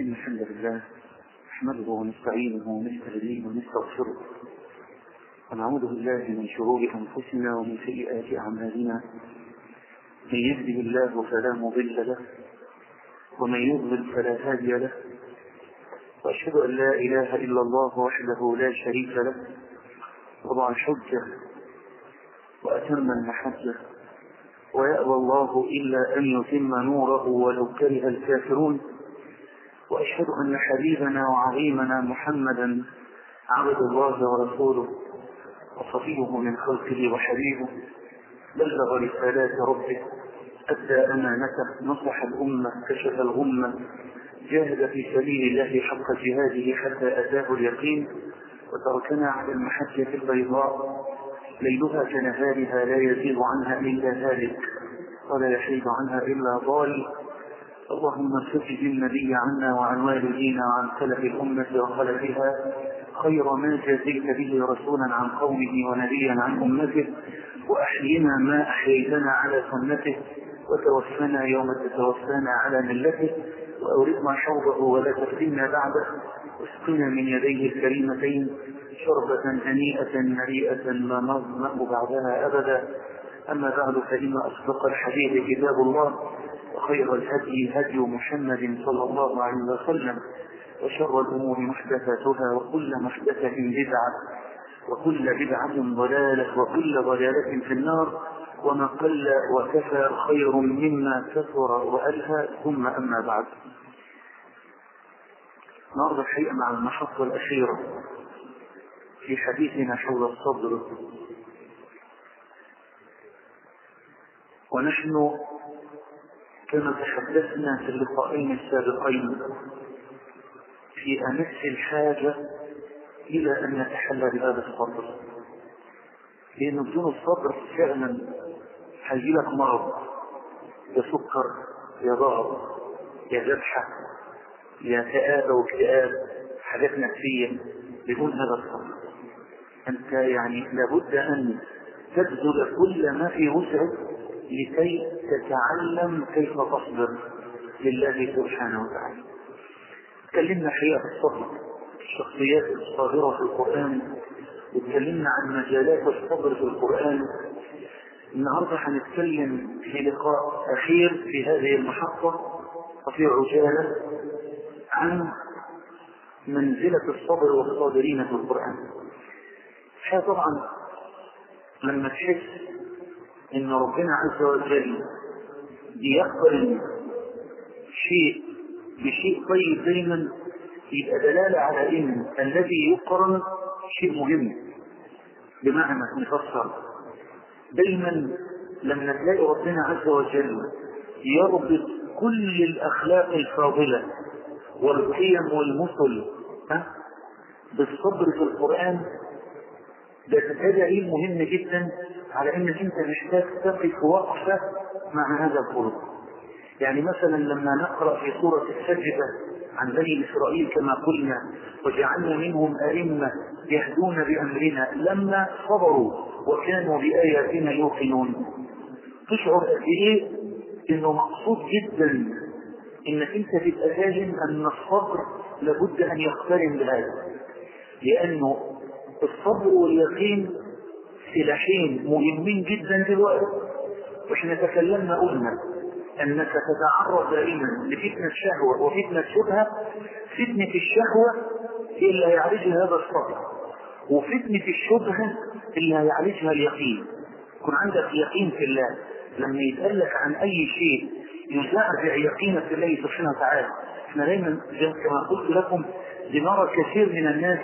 إن الحمد لله نحمده ونستعينه ونستهديه ونستغفره. ونعوذ بالله من شرور أنفسنا ومن سيئات أعمالنا. من يهده الله فلا مضل له ومن يضلل فلا هادي له. وأشهد أن لا إله إلا الله وحده لا شريك له. وضع الحجة وأتم المحجة. ويأبى الله إلا أن يتم نوره ولو كره الكافرون. وأشهد أن حبيبنا وعظيمنا محمدا عبد الله ورسوله وصفيه من خلقه وحبيبه بلغ رسالات ربه أدى أمانته نصح الأمة كشف الغمة جاهد في سبيل الله حق جهاده حتى أتاه اليقين وتركنا على المحجة البيضاء ليلها كنهارها لا يزيغ عنها إلا هالك ولا يحيد عنها إلا ضال. اللهم سجد النبي عنا وعن والدينا وعن سلف الأمة وخلفها خير ما جزيت به رسولا عن قومه ونبيا عن أمته وأحينا ما أحييتنا على سنته وتوفنا يوم تتوفانا على ملته وأورثنا حوضه ولا تفتنا بعده واسقنا من يديه الكريمتين شربة هنيئة مريئة لا نظمأ بعدها أبدا. أما بعد فإن أصدق الحديث كتاب الله. وخير الهدي هدي محمد صلى الله عليه وسلم وشر الأمور محدثاتها وكل محدثة بدعة وكل بدعة ضلالة وكل ضلالة في النار. وما قل وكفى خير مما كثر وألهى ثم أما بعد. النهارده الحقيقة مع المحطة الأخيرة في حديثنا حول الصبر. ونحن كما تحدثنا في اللقاءين السابقين في أمس الحاجة إلى أن نتحلى بهذا الصبر. لأن بدون الصبر فعلا هيجي لك مرض يا سكر يا ضغط يا ذبحة يا كآبة واكتئاب حاجات نفسية بدون هذا الصبر. أنت يعني لابد أن تبذل كل ما في وسعك لكي تتعلم كيف تصبر لله سبحانه وتعالى. تكلمنا حقيقة الصبر الشخصيات الصابرة في القرآن وتكلمنا عن مجالات الصبر في القرآن. النهارده هنتكلم في لقاء أخير في هذه المحطة وفي عجالة عن منزلة الصبر والصابرين في القرآن. الحقيقة طبعا لما تحس إن ربنا عز وجل بيقبل شيء بشيء طيب دايما يبقى دلالة على إن الذي يقرن شيء مهم. بمعنى نفسر. دايما لما تلاقي ربنا عز وجل يربط كل الأخلاق الفاضلة والقيم والمثل ها؟ بالصبر في القرآن ده دليل مهم جدا؟ على انك أنت محتاج تقف وقفة مع هذا الخلق. يعني مثلا لما نقرأ في سورة السجدة عن بني إسرائيل كما قلنا وجعلنا منهم أئمة يهدون بأمرنا لما صبروا وكانوا بآياتنا يوقنون. تشعر قد إيه؟ إنه مقصود جدا إنك أنت تبقى فاهم أن الصبر لابد أن يقترن بهذا. لأنه الصبر واليقين سلاحين مهمين جدا دلوقتي. وإحنا تكلمنا قلنا أنك تتعرض دائما لفتنة شهوة وفتنة شبهة. فتنة الشهوة هي اللي هيعالجها هذا الصبر وفتنة الشبهة اللي هيعالجها اليقين. يكون عندك يقين في الله. لما يتقال عن أي شيء يزعزع يقينك في الله سبحانه وتعالى. إحنا دايما كما قلت لكم بنرى كثير من الناس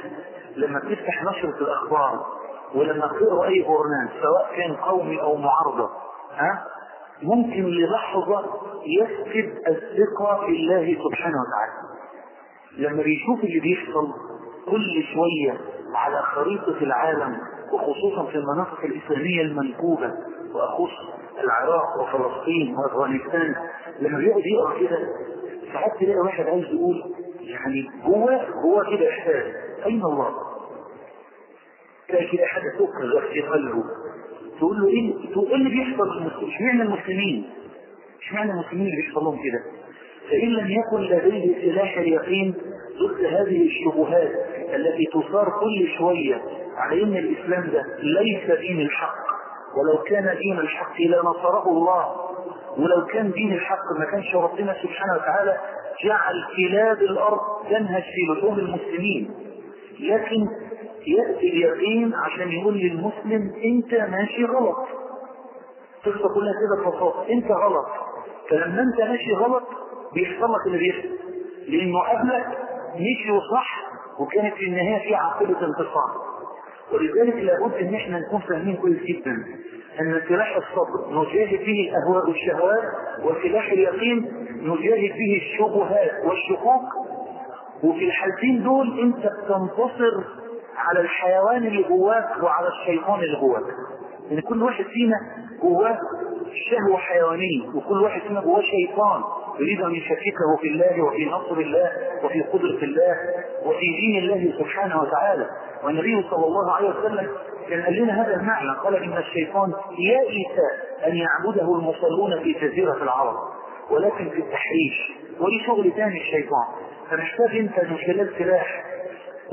لما تفتح نشرة الأخبار ولما تقرا اي برنامج سواء كان قومي أو معارضة ها؟ ممكن للحظة يفقد الثقة في الله سبحانه وتعالى. لما بيشوف اللي بيحصل كل شوية على خريطة العالم وخصوصا في المناطق الإسلامية المنكوبة وأخص العراق وفلسطين وأفغانستان لما بيقعد يقرأ كده ساعات تلاقي واحد عايز يقول يعني جوه جوه كده إحساس. أين الله؟ كده حاجة تكرر في قلبه تقول له إيه؟ تقول اللي بيحصل اشمعنى المسلمين. اشمعنى المسلمين؟ اللي بيحصل لهم كده؟ فإن لم يكن لديه سلاح اليقين ضد هذه الشبهات التي تثار كل شوية على أن الإسلام ده ليس دين الحق. ولو كان دين الحق لنصره الله. ولو كان دين الحق ما كانش ربنا سبحانه وتعالى جعل كلاب الأرض تنهش في لحوم المسلمين. لكن يأتي اليقين عشان يقول للمسلم أنت ماشي غلط. القصة كلها كده ببساطة. أنت غلط. فلما أنت ماشي غلط بيحصل لك اللي بيحصل. لأنه قبلك مشي صح وكانت في النهاية في عقيدة انتصار. ولذلك لابد إن إحنا نكون فاهمين كويس جدا أن سلاح الصبر نجاهد به الأهواء والشهوات وسلاح اليقين نجاهد به الشبهات والشكوك وفي الحالتين دول أنت بتنتصر على الحيوان اللي جواك وعلى الشيطان اللي جواك. يعني كل واحد فينا جواه شهوة حيوانية وكل واحد فينا جواه شيطان. يريد أن يشككه في الله وفي نصر الله وفي قدرة الله وفي دين الله سبحانه وتعالى. والنبي صلى الله عليه وسلم كان قال لنا هذا المعنى قال إن الشيطان يئس أن يعبده المصلون في جزيرة العرب ولكن في التحريش وليه شغل ثاني الشيطان. فمحتاج أنت من خلال سلاح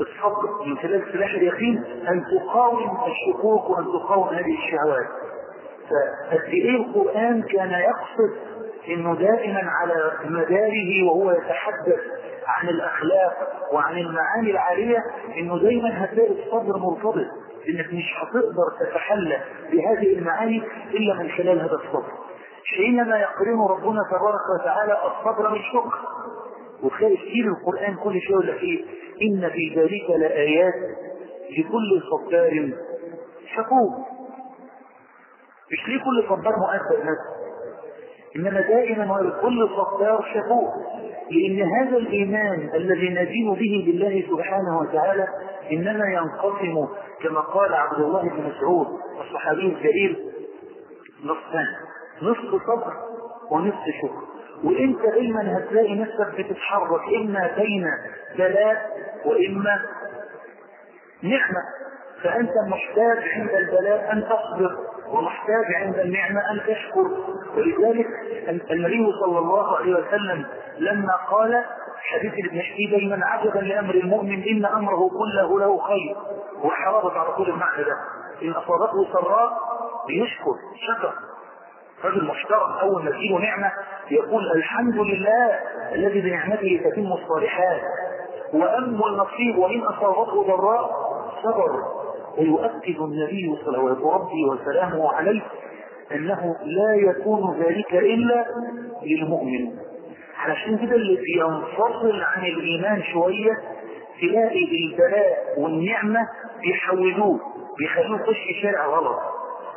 الصبر من خلال سلاح اليقين أن تقاوم الشكوك وأن تقاوم هذه الشهوات. فقد إيه القرآن كان يقصد إنه دائما على مداره وهو يتحدث عن الأخلاق وعن المعاني العالية إنه دايما هتلاقي الصبر مرتبط انك مش هتقدر تتحلى بهذه المعاني إلا من خلال هذا الصبر حينما يقرن ربنا تبارك وتعالى الصبر بالشكر وتلاقي كتير القرآن كل شيء يقول لك إيه؟ إن في ذلك لآيات لكل صبار شكور. مش ليه كل صبار مؤثر بس إنما دائما كل صبار شكور. لأن هذا الإيمان الذي ندين به بالله سبحانه وتعالى إنما ينقسم كما قال عبد الله بن مسعود الصحابي الجليل نصفان. نصف صبر ونصف شكر. وإنت دايما هتلاقي نفسك بتتحرك إما بين بلاء وإما نعمة. فأنت محتاج عند البلاء أن تصبر ومحتاج عند النعمة أن تشكر. ولذلك النبي صلى الله عليه وسلم لما قال حديث ابن حكي دايما عجبا لأمر المؤمن إن أمره كله له خير. وحرابط على طول المعنى ده. إن أصابته سراء بيشكر شكر. رجل محترم أول ما تجيله نعمة يقول الحمد لله الذي بنعمته تتم الصالحات. واما النصيب وإن أصابته ضراء صبر. ويؤكد النبي صلوات ربي وسلامه عليه أنه لا يكون ذلك إلا للمؤمن. علشان كده اللي بينفصل عن الإيمان شوية تلاقي البلاء والنعمة بيحولوه بيخلوه يخش شارع غلط.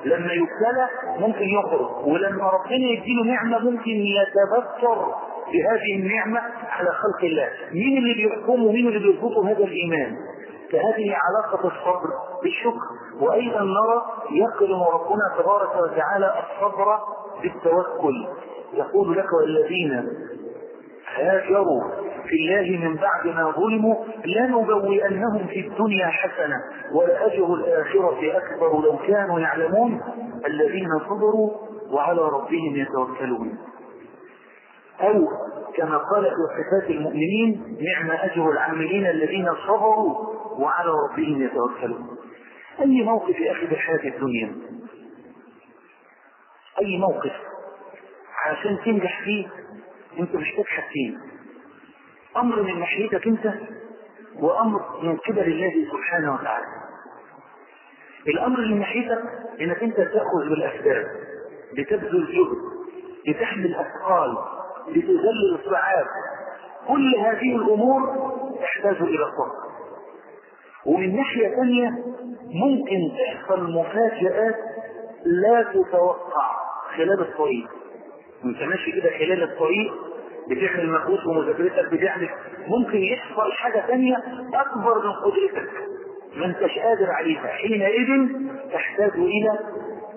لما يبتلى ممكن يخرج ولما ربنا يديله نعمة ممكن يتبصر بهذه النعمة على خلق الله. مين اللي بيحكمه ومين اللي بيربطه هذا الإيمان؟ فهذه علاقة الصبر بالشكر. وأيضا نرى يقرن ربنا تبارك وتعالى الصبر بالتوكل. يقول لك والذين هاجروا في الله من بعد ما ظلموا لنبوئنهم في الدنيا حسنة ولأجر الآخرة أكبر لو كانوا يعلمون الذين صبروا وعلى ربهم يتوكلون. أو كما قال في صفات المؤمنين نعم أجر العاملين الذين صبروا وعلى ربهم يتوكلون. أي موقف يا أخي بحياة الدنيا؟ أي موقف؟ عشان تنجح فيه أنت محتاج حاجتين أمر من ناحيتك أنت وأمر من قبل الله سبحانه وتعالى. الأمر من ناحيتك إنك أنت تأخذ بالأسباب بتبذل جهد بتحمل اثقال بتذلل الصعاب. كل هذه الأمور تحتاج إلى صبر ومن ناحية ثانية ممكن تحصل مفاجآت لا تتوقع خلال الطريق. أنت ماشي كده خلال الطريق بتعمل مجهود ومذاكرتك بتعمل ممكن يحصل حاجة تانية أكبر من قدرتك. ما أنتش قادر عليها. حينئذ تحتاج إلى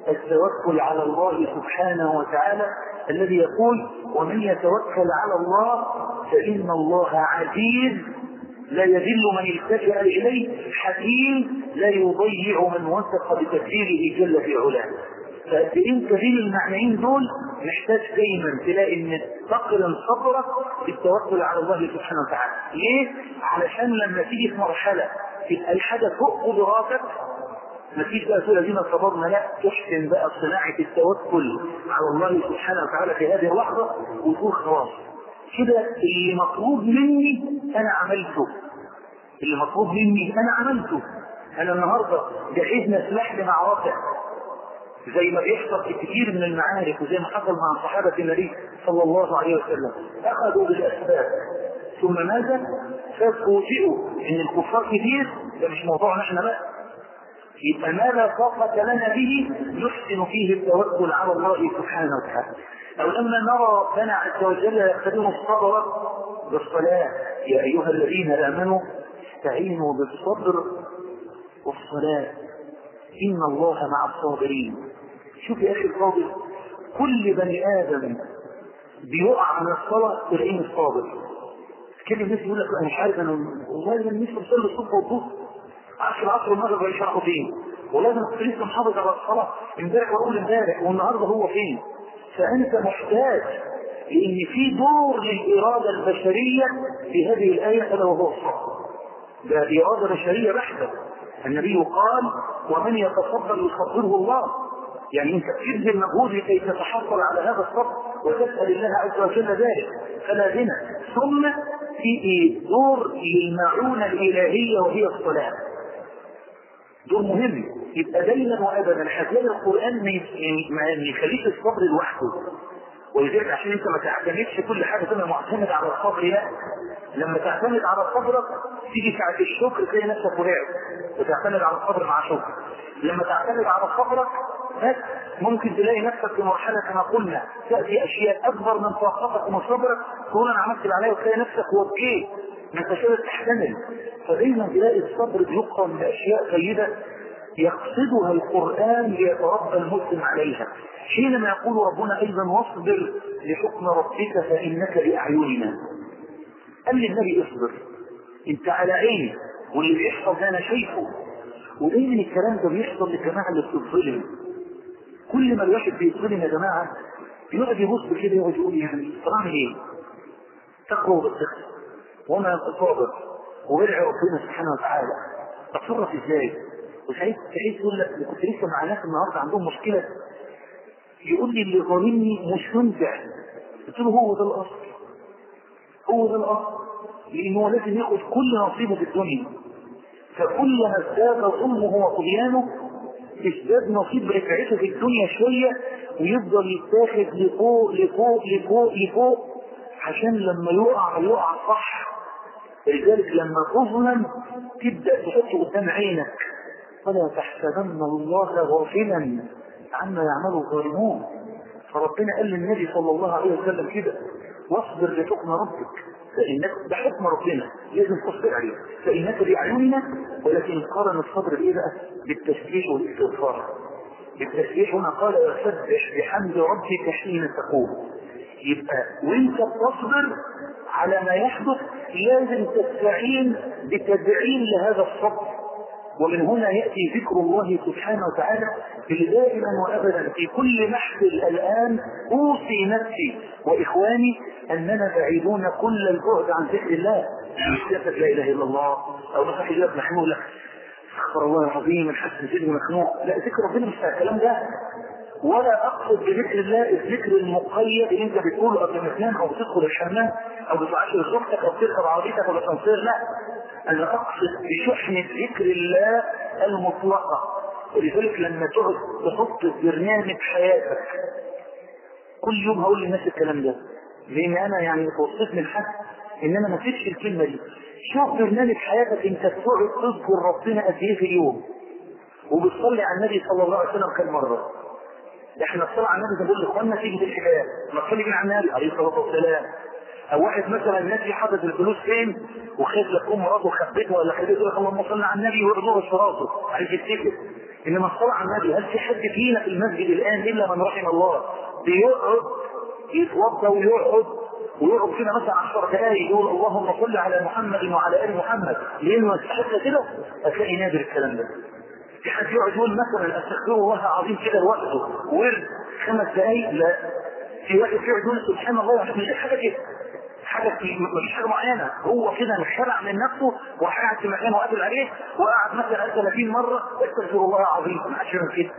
التوكل على الله سبحانه وتعالى الذي يقول ومن يتوكل على الله فإن الله عزيز لا يذل من التجأ إليه حكيم لا يضيع من وثق بتدبيره جل في علاه. فانت بين المعنيين دول محتاج دايما تلاقي إن تقرن صبرك بالتوكل على الله سبحانه وتعالى. ليه؟ علشان لما تيجي في مرحلة تبقى الحاجة فوق قدراتك ما فيش بقى تقول الذين صبرنا لا تحسن بقى صناعة التوكل على الله سبحانه وتعالى في هذه اللحظة وتقول خلاص. كده اللي مطلوب مني أنا عملته. اللي مطلوب مني أنا عملته. أنا النهارده جهزنا سلاح لمعركة. زي ما بيحصل في كثير من المعارك وزي ما حصل مع صحابة النبي صلى الله عليه وسلم. أخذوا بالأسباب. ثم ماذا؟ ففوجئوا إن الكفار كتير ده مش موضوعنا إحنا بقى. يبقى ما لا طاقة لنا به نحسن فيه التوكل على الله سبحانه وتعالى. أو لما نرى ربنا عز وجل يقتدر الصبر بالصلاة. يا أيها الذين آمنوا استعينوا بالصبر والصلاة. إن الله مع الصابرين. شوف يا أخي الفاضل كل بني آدم بيقع من الصلاة تلاقيه الصابر. كل الناس يقول لك أنا مش عارف أنا والله أنا نفسي أصلي الصبح والظهر. عشر العصر والمغرب يشرحوا فين ولازم كنت لسه محافظ على الصلاة. امبارح وأقول امبارح والنهاردة هو فين؟ فأنت محتاج لأن في دور للإرادة البشرية في هذه الآية ألا وهو الصبر ده إرادة بشرية بحتة. النبي قال ومن يتصبر يصبره الله. يعني انت تبذل مجهود لكي تتحصل على هذا الصبر وتسأل الله عز وجل ذلك. فلا غنى. ثم في دور للمعونة الإلهية وهي الصلاة. دور مهم. يبقى دايما وابدا. هتلاقي القرآن ما يخليش الصبر لوحده. ولذلك عشان انت ما تعتمدش كل حاجة تبقى معتمد على الصبر لا لما تعتمد على صبرك تيجي ساعة الشكر تلاقي نفسك وقعت. وتعتمد على الصبر مع شكر. لما تعتمد على صبرك بس ممكن تلاقي نفسك في مرحلة كما قلنا. تأتي أشياء أكبر من طاقتك ومن صبرك. تقول أنا عملت اللي عليا وتلاقي نفسك وبكيت ما انتش قادر تحتمل فدايما تلاقي الصبر بيقرن بأشياء طيبه يقصدها القرآن ليتربى المسلم عليها. حينما يقول ربنا أيضا واصبر لحكم ربك فإنك بأعيننا. قال للنبي اصبر. أنت على عيني. واللي بيحصل ده أنا شايفه. ودايما الكلام ده بيحصل للجماعه اللي بتتظلم؟ كل ما الواحد بيتظلم يا جماعة يقعد يبص كده يقعد يقول يعني طب اعمل إيه؟ تقوى وبتخسر. وما تصابر وبرع ربنا سبحانه وتعالى. اتصرف إزاي؟ وسعيد سعيد يقول لك كنت لسه مع ناس النهارده عندهم مشكلة. يقول لي اللي ظالمني مش منفع قلت له هو ده الأصل. هو ده الأصل. لأن هو لازم ياخد كل نصيبه في الدنيا. فكلما ازداد ظلمه وطغيانه ازداد نصيب رفعته في الدنيا شوية ويفضل يتاخد لفوق لفوق لفوق لفوق عشان لما يقع يقع صح. لذلك لما تظلم تبدأ تحطه قدام عينك. فلا تحسبن الله غافلا عما يعمل الظالمون. فربنا قال للنبي صلى الله عليه وسلم كده واصبر لحكم ربك فإنك ده حكم ربنا لازم تصبر عليه فإنك بأعيننا ولكن قارن الصبر بإيه بقى؟ بالتسبيح والإستغفار. التسبيح هنا قال وسبح بحمد ربك حين تقوم. يبقى وانت بتصبر على ما يحدث لازم تستعين بتدعيم لهذا الصبر. ومن هنا يأتي ذكر الله سبحانه وتعالى دائما وأبدا. في كل محفل الآن أوصي نفسي وإخواني أننا بعيدون كل البعد عن ذكر الله. لا إله إلا الله أو نصح إجابة محمول لك استغفر الله العظيم الحسن سيدي مخنوق لا ذكر ربنا مش الكلام ده. ولا أقصد بذكر الله الذكر المقيد اللي أنت بتقوله قبل ما تنام أو بتدخل الحمام أو بتعاشر زوجتك أو بتركب عربيتك ولا تنصير لا. أنا اقصد بشحنة ذكر الله المطلقة. ولذلك لما تقعد تحط في برنامج حياتك كل يوم هقول للناس الكلام ده. لأن أنا يعني توصيت من حد إن أنا ما فيش الكلمة دي. شوف برنامج حياتك أنت بتقعد تذكر ربنا قد إيه في اليوم. وبتصلي على النبي صلى الله عليه وسلم كم مرة. إحنا الصلاه على النبي بنقول لاخواننا تيجي بالحكايه ما تصلي بين على النبي عليه الصلاة والسلام. أو واحد مثلا النبي حاطط الفلوس فين وخايف لك أم مراته خبيتها ولا خبيته يقول لك اللهم صل على النبي ويرضوه صراطه عايز يفتكر. إنما الصلاه على النبي هل في حد فينا في المسجد الآن إلا من رحم الله؟ بيقعد يتوضأ ويقعد ويقعد كده مثلا 10 دقائق يقول اللهم صل على محمد وعلى آل محمد. لأنه يستحق كده هتلاقي نادر الكلام ده. في حد يقعد يقول مثلا أستغفر الله العظيم كده لوحده ورد خمس دقايق؟ لا. في واحد يقعد يقول سبحان الله مش حاجة كده حاجة في مفيش حاجة معينة. هو كده انخلع من نفسه وقاعد في مكان وقافل عليه وقعد مثلا 30 مرة. استغفر الله العظيم. ما حدش يعمل كده.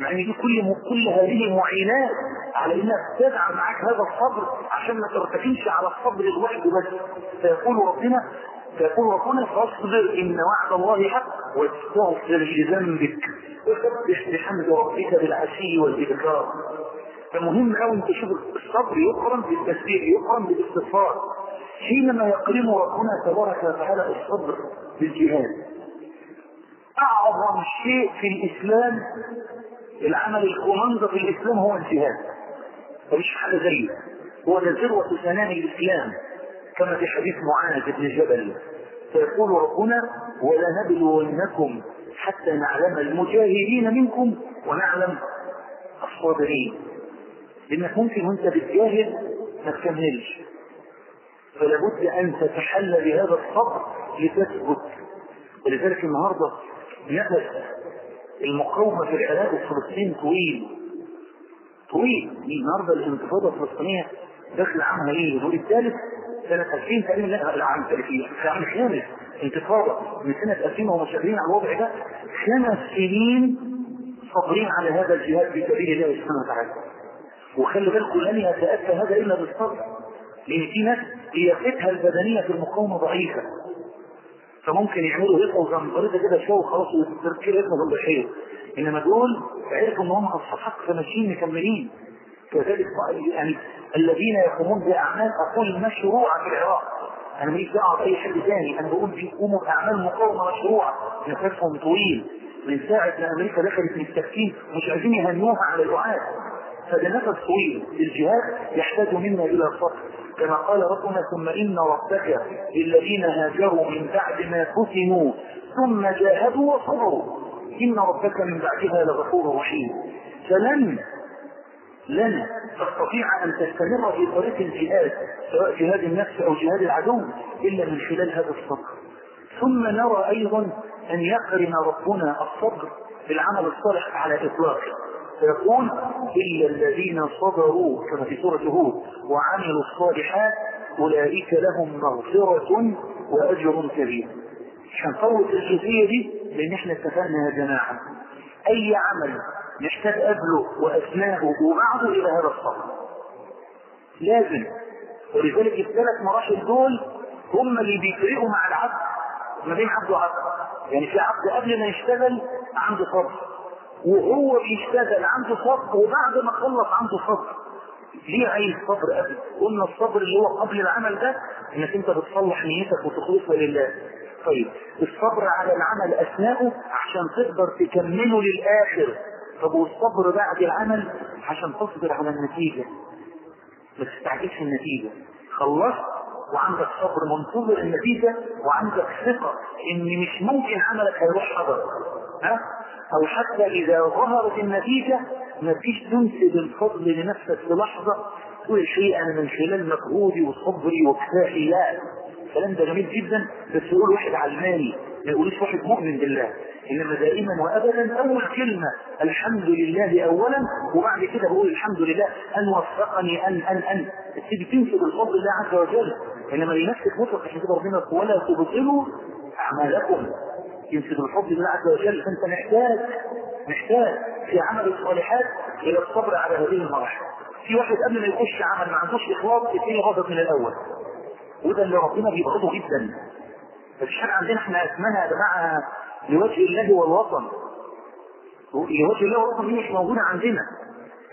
مع إن دي كل كل هذه معينات على إنها تدعم معاك هذا الصبر عشان ما ترتكنش على الصبر لوحده بس. فيقول ربنا فيقول ربنا فاصبر إن وعد الله حق واستغفر لذنبك. وسبح بحمد ربك بالعشي والإبكار. فمهم قوي انت تشوف الصبر يقرن بالتسبيح يقرن بالاستغفار. حينما يقرن ربنا تبارك وتعالى الصبر بالجهاد. أعظم شيء في الإسلام العمل الكوماندو في الاسلام هو الجهاد. مفيش حاجة زيه هو ذروه سنام الإسلام كما في حديث معاذ بن جبل. فيقول ربنا ولنبلونكم حتى نعلم المجاهدين منكم ونعلم الصابرين. لانك ممكن وانت بتجاهد ما تكملش. فلابد أن تتحلى بهذا الصبر لتثبت. ولذلك النهارده نفس المقاومة في العراق والفلسطين طويل. طويل. النهارده الانتفاضة الفلسطينية داخل عامها إيه؟ الدور الثالث سنة 2000 تقريبا لا العام 30 في العام الخامس انتفاضة من سنة 2000 وهم شغالين على الوضع ده. خمس سنين صابرين على هذا الجهاد في سبيل الله سبحانه وتعالى. وخلي بالكم لن يتأتى هذا إلا بالصبر لأن في ناس لياقتها البدنية في المقاومة ضعيفة. فممكن يعملوا هيك وزنبريطة كده شو خلاص وتركير اسمه الضحية إنما دول عرفوا إن هم أصحاب حق فماشيين مكملين. كذلك يعني الذين يقومون بأعمال أقول مشروعة في العراق. أنا ماليش دعوة بأي حد ثاني أنا بقول بيقوموا بأعمال مقاومة مشروعة. نفسهم طويل. من ساعة ما أمريكا دخلت في التفكير مش عايزين يهنوها على الوعاد فده نفس طويل الجهاد يحتاج منا إلى صبر كما قال ربنا ثم إن ربك للذين هاجروا من بعد ما فتنوا ثم جاهدوا وصبروا. إن ربك من بعدها لغفور رحيم. فلن لن تستطيع أن تستمر في طريق الجهاد سواء جهاد النفس أو جهاد العدو إلا من خلال هذا الصبر ثم نرى أيضا أن يقرن ربنا الصبر بالعمل الصالح على إطلاقه. فيقول إلا الذين صبروا كما في سورة هود وعملوا الصالحات أولئك لهم مغفرة وأجر كبير. هنفوت الجزئية دي لأن إحنا اتفقنا يا جماعة. أي عمل نحتاج قبله وأثناءه وبعده إلى هذا الصبر. لازم. ولذلك الثلاث مراحل دول هم اللي بيفرقوا مع العبد. ما بين عبد وعبد. يعني في عبد قبل ما يشتغل عنده صبر. وهو بيشتغل عنده صبر وبعد ما خلص عنده صبر ليه عايز صبر قبل؟ قلنا الصبر اللي هو قبل العمل ده إنك أنت بتصلح نيتك وتخلصها لله. طيب الصبر على العمل اثناءه عشان تقدر تكمله للآخر. طب والصبر بعد العمل عشان تصبر على النتيجة. ما تستعجلش النتيجة. خلصت وعندك صبر منتظر النتيجة وعندك ثقة إن مش ممكن عملك هيروح حضر. أو حتى إذا ظهرت النتيجة ما تجيش تنسب الفضل لنفسك في لحظة تقول شيء أنا من خلال مجهودي وصبري وكفاحي لا. الكلام ده جميل جدا بس يقول واحد علماني ما يقولوش واحد مؤمن بالله. إنما دائما وابدا أول كلمة الحمد لله اولا وبعد كده بقول الحمد لله أن وفقني أن أن أن. تيجي تنسب الفضل لله عز وجل. إنما لنفسك مطلق عشان كده ربنا ولا تبطلوا أعمالكم. ينسب الحب لله عز وجل. فأنت محتاج محتاج في عمل الصالحات إلى الصبر على هذه المراحل. في واحد قبل ما يخش عمل ما عندوش إخلاص يبتدي غضب من الأول. وده اللي ربنا بيبغضه جدا. حاجة عندنا إحنا اسمها يا جماعة لوجه الله والوطن. لوجه الله والوطن دي مش موجودة عندنا.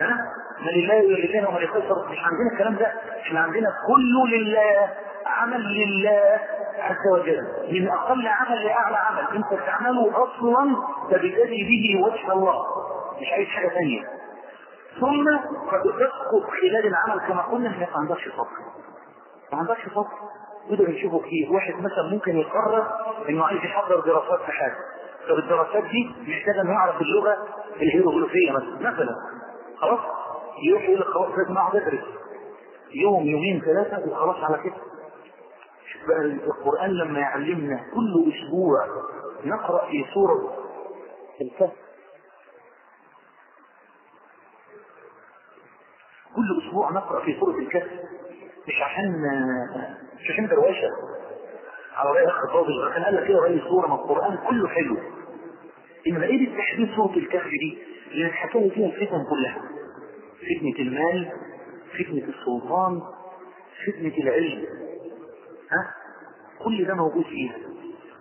ها؟ ما لله ولله وما لخسر مش عندنا الكلام ده. إحنا عندنا كله لله. عمل لله عز وجل. من أقل عمل لأعلى عمل. انت تعمله أصلا تبتدي به وجه الله. مش عايز حاجة ثانية. ثم قد تسقط خلال العمل كما قلنا انك ما عندكش صبر ما عندكش صبر وده بنشوفه كتير. واحد مثلا ممكن يقرر إنه عايز يحضر دراسات في حاجة. طب الدراسات دي محتاجة إنه يعرف اللغة الهيروغليفية مثلا. مثلا. خلاص. يروح يقول لك خلاص لازم أقعد أدرس. يوم يومين ثلاثة وخلاص على كده. بقى القرآن لما يعلمنا كل أسبوع نقرأ في سورة الكهف. كل أسبوع نقرأ في سورة الكهف. مش عشان مش عشان دروشه على رأي اخ فاضل كان قال لك إيه رأي سورة من القرآن كله حلو. انما إيه بالتحديد سورة الكهف دي لأن الحكاية فيها الفتن كلها. فتنة المال فتنة السلطان فتنة العلم. ها كل ده موجود فيها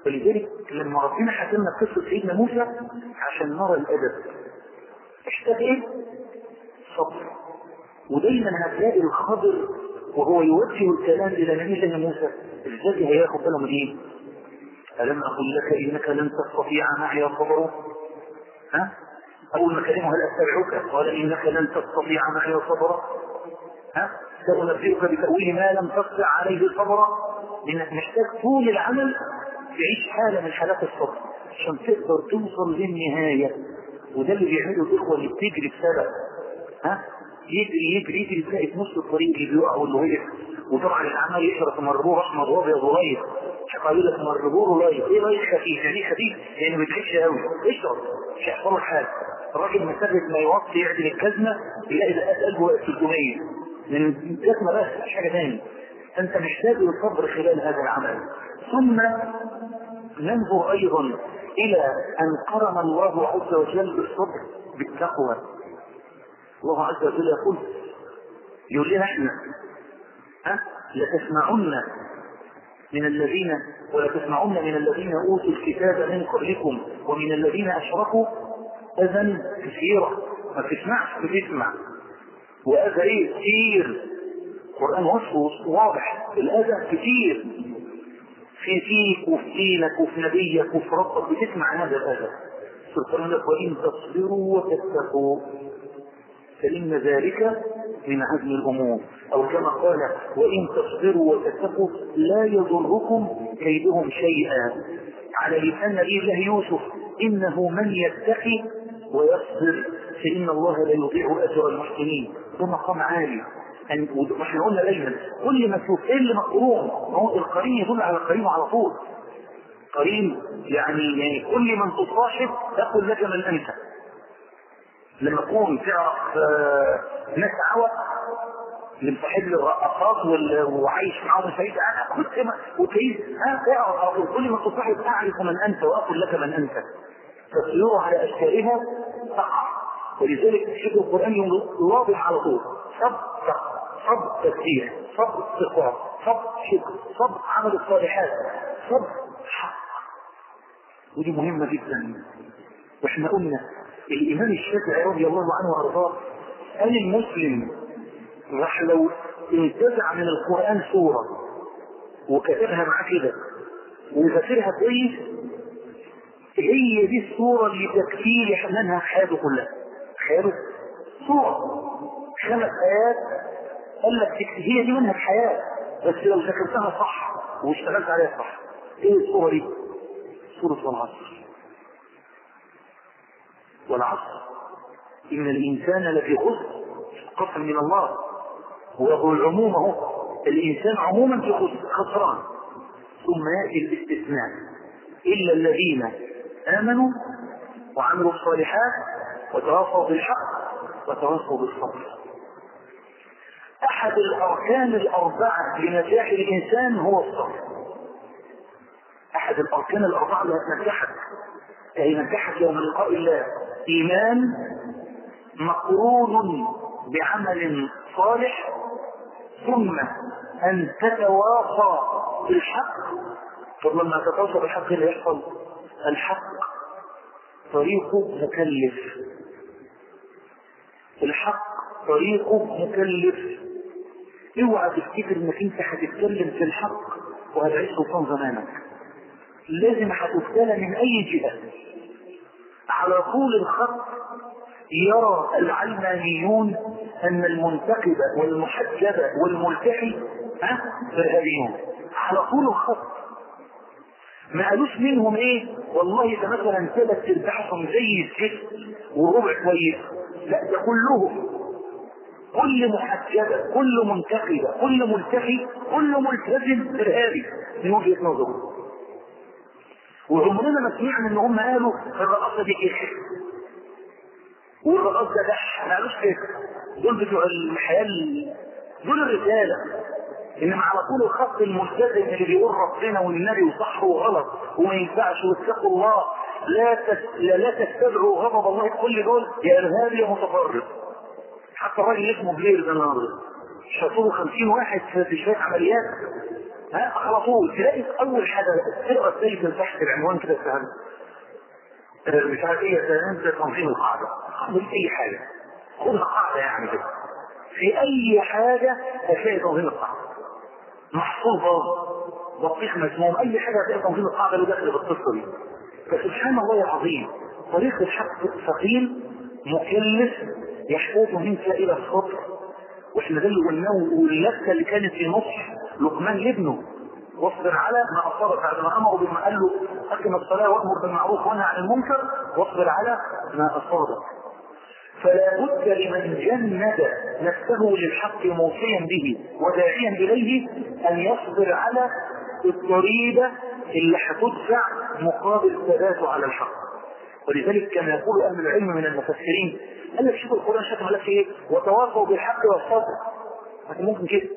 ولذلك لما ربنا حكى لنا قصة سيدنا موسى عشان نرى الأدب احتاج إيه؟ صبر ودايما هتلاقي الخضر وهو يوجه الكلام إلى نبي الله موسى إزاي هياخد باله من إيه؟ ألم أقل لك إنك لن تستطيع معي صبرا؟ ها؟ اول ما كلمه هل أستدعوك؟ قال إنك لن تستطيع معي صبرا؟ ها؟ سأنبئك بتأويل ما لم تستطع عليه صبرا محتاج طول العمل تعيش حالة من حالات الصبر عشان تقدر توصل للنهاية. وده اللي بيعمله الإخوة اللي بتجري بسبب ها؟ يجري يجري يجري تلاقي في نص الطريق اللي بيقع واللي وقف وطبعا العمال يشرب مربوع احمر وأبيض. ولايط قالوا لك مربوع ولايط إيه لايط خفيف؟ يعني خفيف يعني ما بتعيش قوي اشرب. مش هيحصل لك حاجة الراجل مسافة ما يوطي يعدل الكزمه يلاقي دقات قلبه بقت 300 من الكزمه بس مش حاجة ثانية أنت محتاج للصبر خلال هذا العمل. ثم ننظر أيضا إلى أن قرن الله عز وجل بالصبر بالتقوى. الله عز وجل يقول يقول لنا إحنا ها لتسمعن من الذين ولتسمعن من الذين أوتوا الكتاب من قبلكم ومن الذين أشركوا أذى كثيرا. ما بتسمعش بتسمع وأذى إيه كثير. القرآن وصفه واضح. الأذى كثير. في فيك وفي دينك وفي نبيك وفي ربك. بتسمع هذا الأذى. في القرآن وإن تصبروا وتتقوا. فإن ذلك من عزم الأمور. أو كما قال وإن تصبروا وتتقوا لا يضركم كيدهم شيئا. على لسان الله يوسف إنه من يتقي ويصبر. فإن الله لا يضيع أجر المحسنين. ده مقام عالي. وإحنا قلنا دايما كل إيه اللي مقرون هو القرين يدل على القرين على طول. قرين يعني يعني كل من تصاحب تقول لك من أنت. لما تكون تعرف ناس عوق اللي مصاحب لي الرقصات وعايش معاهم سعيد أنا كنت وتعيش ها تعرف كل ما تصاحب أعرف من أنت وأقول لك من أنت. فالطيور على اشكالها تقع ولذلك تشوف القرآن واضح على طول. صب صب تسبيح صب استغفار صب شكر صب عمل الصالحات صب حق. ودي مهمة جدا. وإحنا قلنا الإمام الشافعي رضي الله عنه وأرضاه قال المسلم راح لو انتزع من القرآن سورة وكتبها معاه كده وذاكرها كويس هي دي الصورة اللي تكفيه يحملها حياته كلها. حياته صورة خمس آيات قال لك هي دي منها الحياة بس لو ذاكرتها صح واشتغلت عليها صح. إيه الصورة دي؟ سورة العصر والعصر. إن الإنسان لفي خسر قسم من الله. وهو العموم أهو. الإنسان عموما في خسر خسران. ثم يأتي الاستثناء. إلا الذين آمنوا وعملوا الصالحات وتواصوا بالحق وتواصوا بالصبر. أحد الأركان الأربعة لنجاح الإنسان هو الصبر. أحد الأركان الأربعة التي نجحت أي نجحت يوم لقاء الله. إيمان مقرون بعمل صالح ثم أن تتواصى بالحق. طب لما تتواصى بالحق اللي يحصل؟ الحق طريقه مكلف. الحق طريقه مكلف. اوعى تفتكر انك انت هتتكلم في الحق وهتعيش سلطان زمانك. لازم هتبتلى من أي جهة. على طول الخط يرى العلمانيون أن المنتقبه والمحجبه والملتحي ها؟ ارهابيون على طول الخط. ما قالوش منهم إيه؟ والله ده مثلا ثلاث ارباعهم زي الزفت وربع كويس. لا ده كلهم. كل محجبه كل منتقبه كل ملتحي كل ملتزم ارهابي من وجهة نظره وعمرنا ما سمعنا إن هم قالوا الرقاصه دي كده والرقاص ده دح ما قالوش كده. دول بتوع الحياة دول الرسالة. انما على طول الخط الملتزم اللي بيقول ربنا والنبي وصح وغلط وما ينفعش واتقوا الله لا تس... لا, تتبعوا غضب الله كل دول. يا إرهابي يا متفرد حتى الراجل اسمه بلير ده النهارده شافوه 50 واحد في شوية عمليات. ها على طول تلاقي أول حاجة تقرا السيف تحت العنوان كده سهل مش عارف إيه انت تنظيم القاعدة. قاعدة أي حاجة. خدها قاعدة يعني كده. في أي حاجة هتلاقي تنظيم القاعدة. محفوظة بطيخ مسموم. أي حاجة هتلاقي تنظيم القاعدة اللي داخل بالقصة دي. فسبحان الله العظيم طريق الحق ثقيل مكلف يحتاج منك إلى الصبر وإحنا ده اللي قلناه واللفته اللي كانت في نصح لقمان لابنه واصبر على ما أصابك بعد ما امره بما قال له. أقم الصلاة وأمر بالمعروف وانهى عن المنكر. واصبر على ما أصابك. فلا بد لمن جند نفسه للحق موصيا به وداعيا إليه أن يصبر على الضريبه اللي هتدفع مقابل ثباته على الحق. ولذلك كما يقول أهل العلم من المفسرين قال لك شوف القرآن شكل ملك إيه؟ وتواصوا بالحق والصبر. لكن ممكن كده.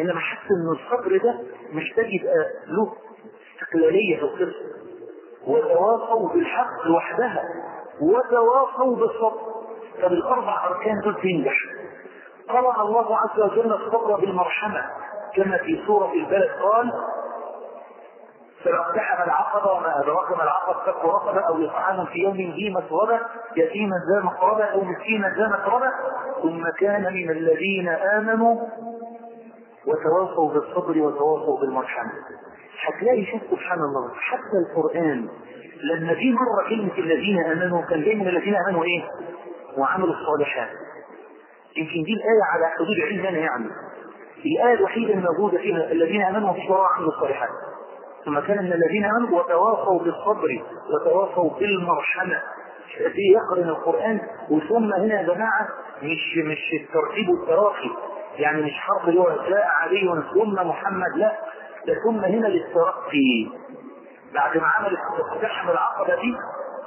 إنما حاسس إن الصبر ده محتاج يبقى له استقلالية في القصة وتواصوا بالحق لوحدها. وتواصوا بالصبر. طب الأربع أركان دول تنجح قرأ الله عز وجل الصبر بالمرحمة كما في سورة البلد قال فاقتحم العقبة وما أدراك ما العقبة فك رقبة أو إطعام في يوم ذي مسغبة يتيما ذا مقربة أو مسكينا ذا مقربة ثم كان من الذين آمنوا وتواصوا بالصبر وتواصوا بالمرحمة. هتلاقي شوف سبحان الله. حتى القرآن لما في مرة كلمة الذين آمنوا كان جاي من الذين آمنوا إيه؟ وعملوا الصالحات. يمكن دي الآية على حدود علمنا يعني. الآية الوحيدة الموجودة فيها الذين آمنوا في وعملوا الصالحات. ثم كان من الذين آمنوا وتواصوا بالصبر وتواصوا بالمرحمة. في يقرن القرآن وثم هنا يا جماعة مش مش الترتيب والتراخي يعني مش حرف اللي هو جاء علي ثم محمد لا ده ثم هنا للترقي. بعد ما عمل اقتحم العقبة دي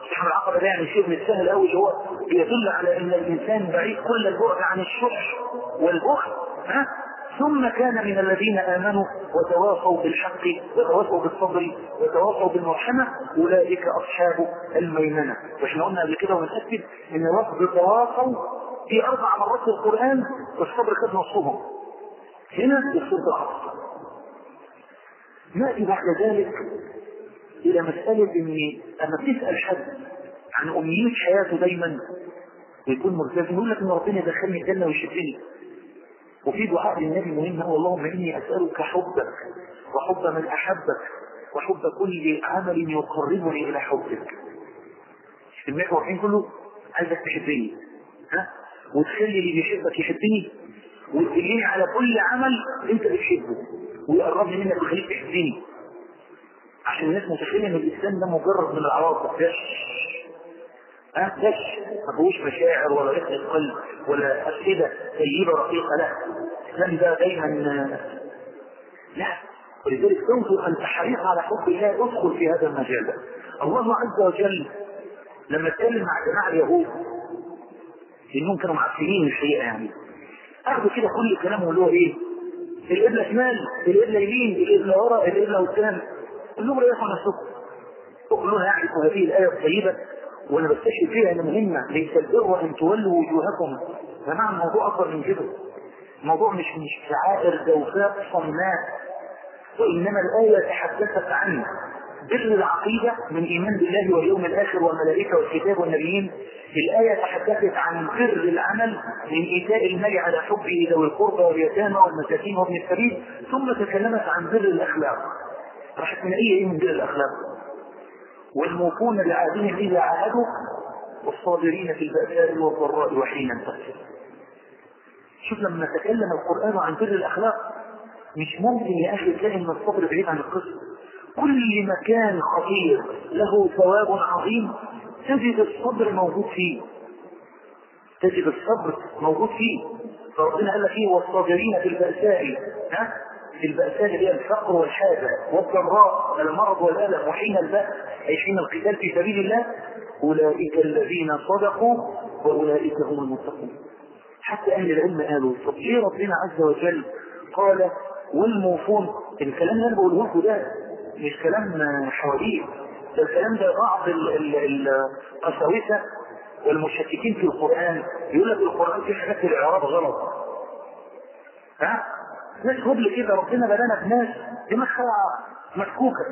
اقتحم العقبة ده يعني شيء من السهل قوي هو بيدل على إن الإنسان بعيد كل البعد عن الشح والبخل. ها؟ ثم كان من الذين آمنوا وتواصوا بالحق وتواصوا بالصبر وتواصوا بالمرحمة أولئك أصحاب الميمنة. وإحنا قلنا قبل كده ونأكد إن لفظ تواصوا في أربع مرات في القرآن والصبر خد نصهم هنا في سوره العصر نأتي بعد ذلك إلى مسألة إن لما بتسال حد عن أمنية حياته دايما ويكون ملتزم يقول لك إن ربنا يدخلني الجنة ويشفني وفي دعاء للنبي مهم هو اللهم إني أسألك حبك وحب من أحبك وحب كل عمل يقربني إلى حبك. المحور الحين كله عايزك تحبني ها؟ وتخلي اللي بيحبك يحبني وتدلني على كل عمل أنت بتحبه ويقربني منك ويخليك تحبني. عشان الناس متخيلة إن الإسلام ده مجرد من العواطف بس ما فيهوش مشاعر ولا رقة قلب ولا أسئلة طيبة رقيقة لا الإسلام ده دايما لا ولذلك تنظر أنت حريص على حب الله ادخل في هذا المجال الله عز وجل لما اتكلم مع جماعة اليهود لأنهم كانوا معفنين الحقيقة يعني أخذوا كده كل كلامهم اللي هو إيه؟ القبلة شمال، القبلة يمين، القبلة ورا، القبلة قدام. قول لهم ريحوا نفسكم. كلنا يعرف هذه الآية الطيبة وأنا بستشهد فيها ان مهمة. ليس البر أن تولوا وجوهكم. يا جماعة الموضوع أكبر من كده. الموضوع مش مش شعائر جوفاء صماء. وإنما الآية تحدثت عن بر العقيدة من إيمان بالله واليوم الآخر والملائكة والكتاب والنبيين. الآية تحدثت عن بر العمل من إيتاء المال على حبه ذوي القربى واليتامى والمساكين وابن السبيل. ثم تكلمت عن بر الأخلاق. راحت من أي إيه من بر الأخلاق؟ والموفون بعهدهم إذا عاهدوا والصابرين في البأساء والضراء وحين تغفر شوف لما تكلم القرآن عن بر الأخلاق مش ممكن يا أخي تلاقي أن الصبر بعيد عن القصة. كل مكان خطير له ثواب عظيم تجد الصبر موجود فيه. تجد الصبر موجود فيه. فربنا قال لك فيه والصابرين في البأساء ها؟ البأساء اللي هي الفقر والحاجة. والضراء المرض والألم وحين البأس أي حين القتال في سبيل الله. أولئك الذين صدقوا وأولئك هم المتقون. حتى أهل العلم قالوا طب ليه ربنا عز وجل قال والموفون؟ الكلام اللي أنا بقوله لكم ده مش كلام حواديت ده الكلام ده بعض القساوسة والمشككين في القرآن. يقول لك القرآن فيه حاجات في الاعراب غلط. ها؟ ناس هبل كده ربنا بلانا بناس دماغها مشكوكة.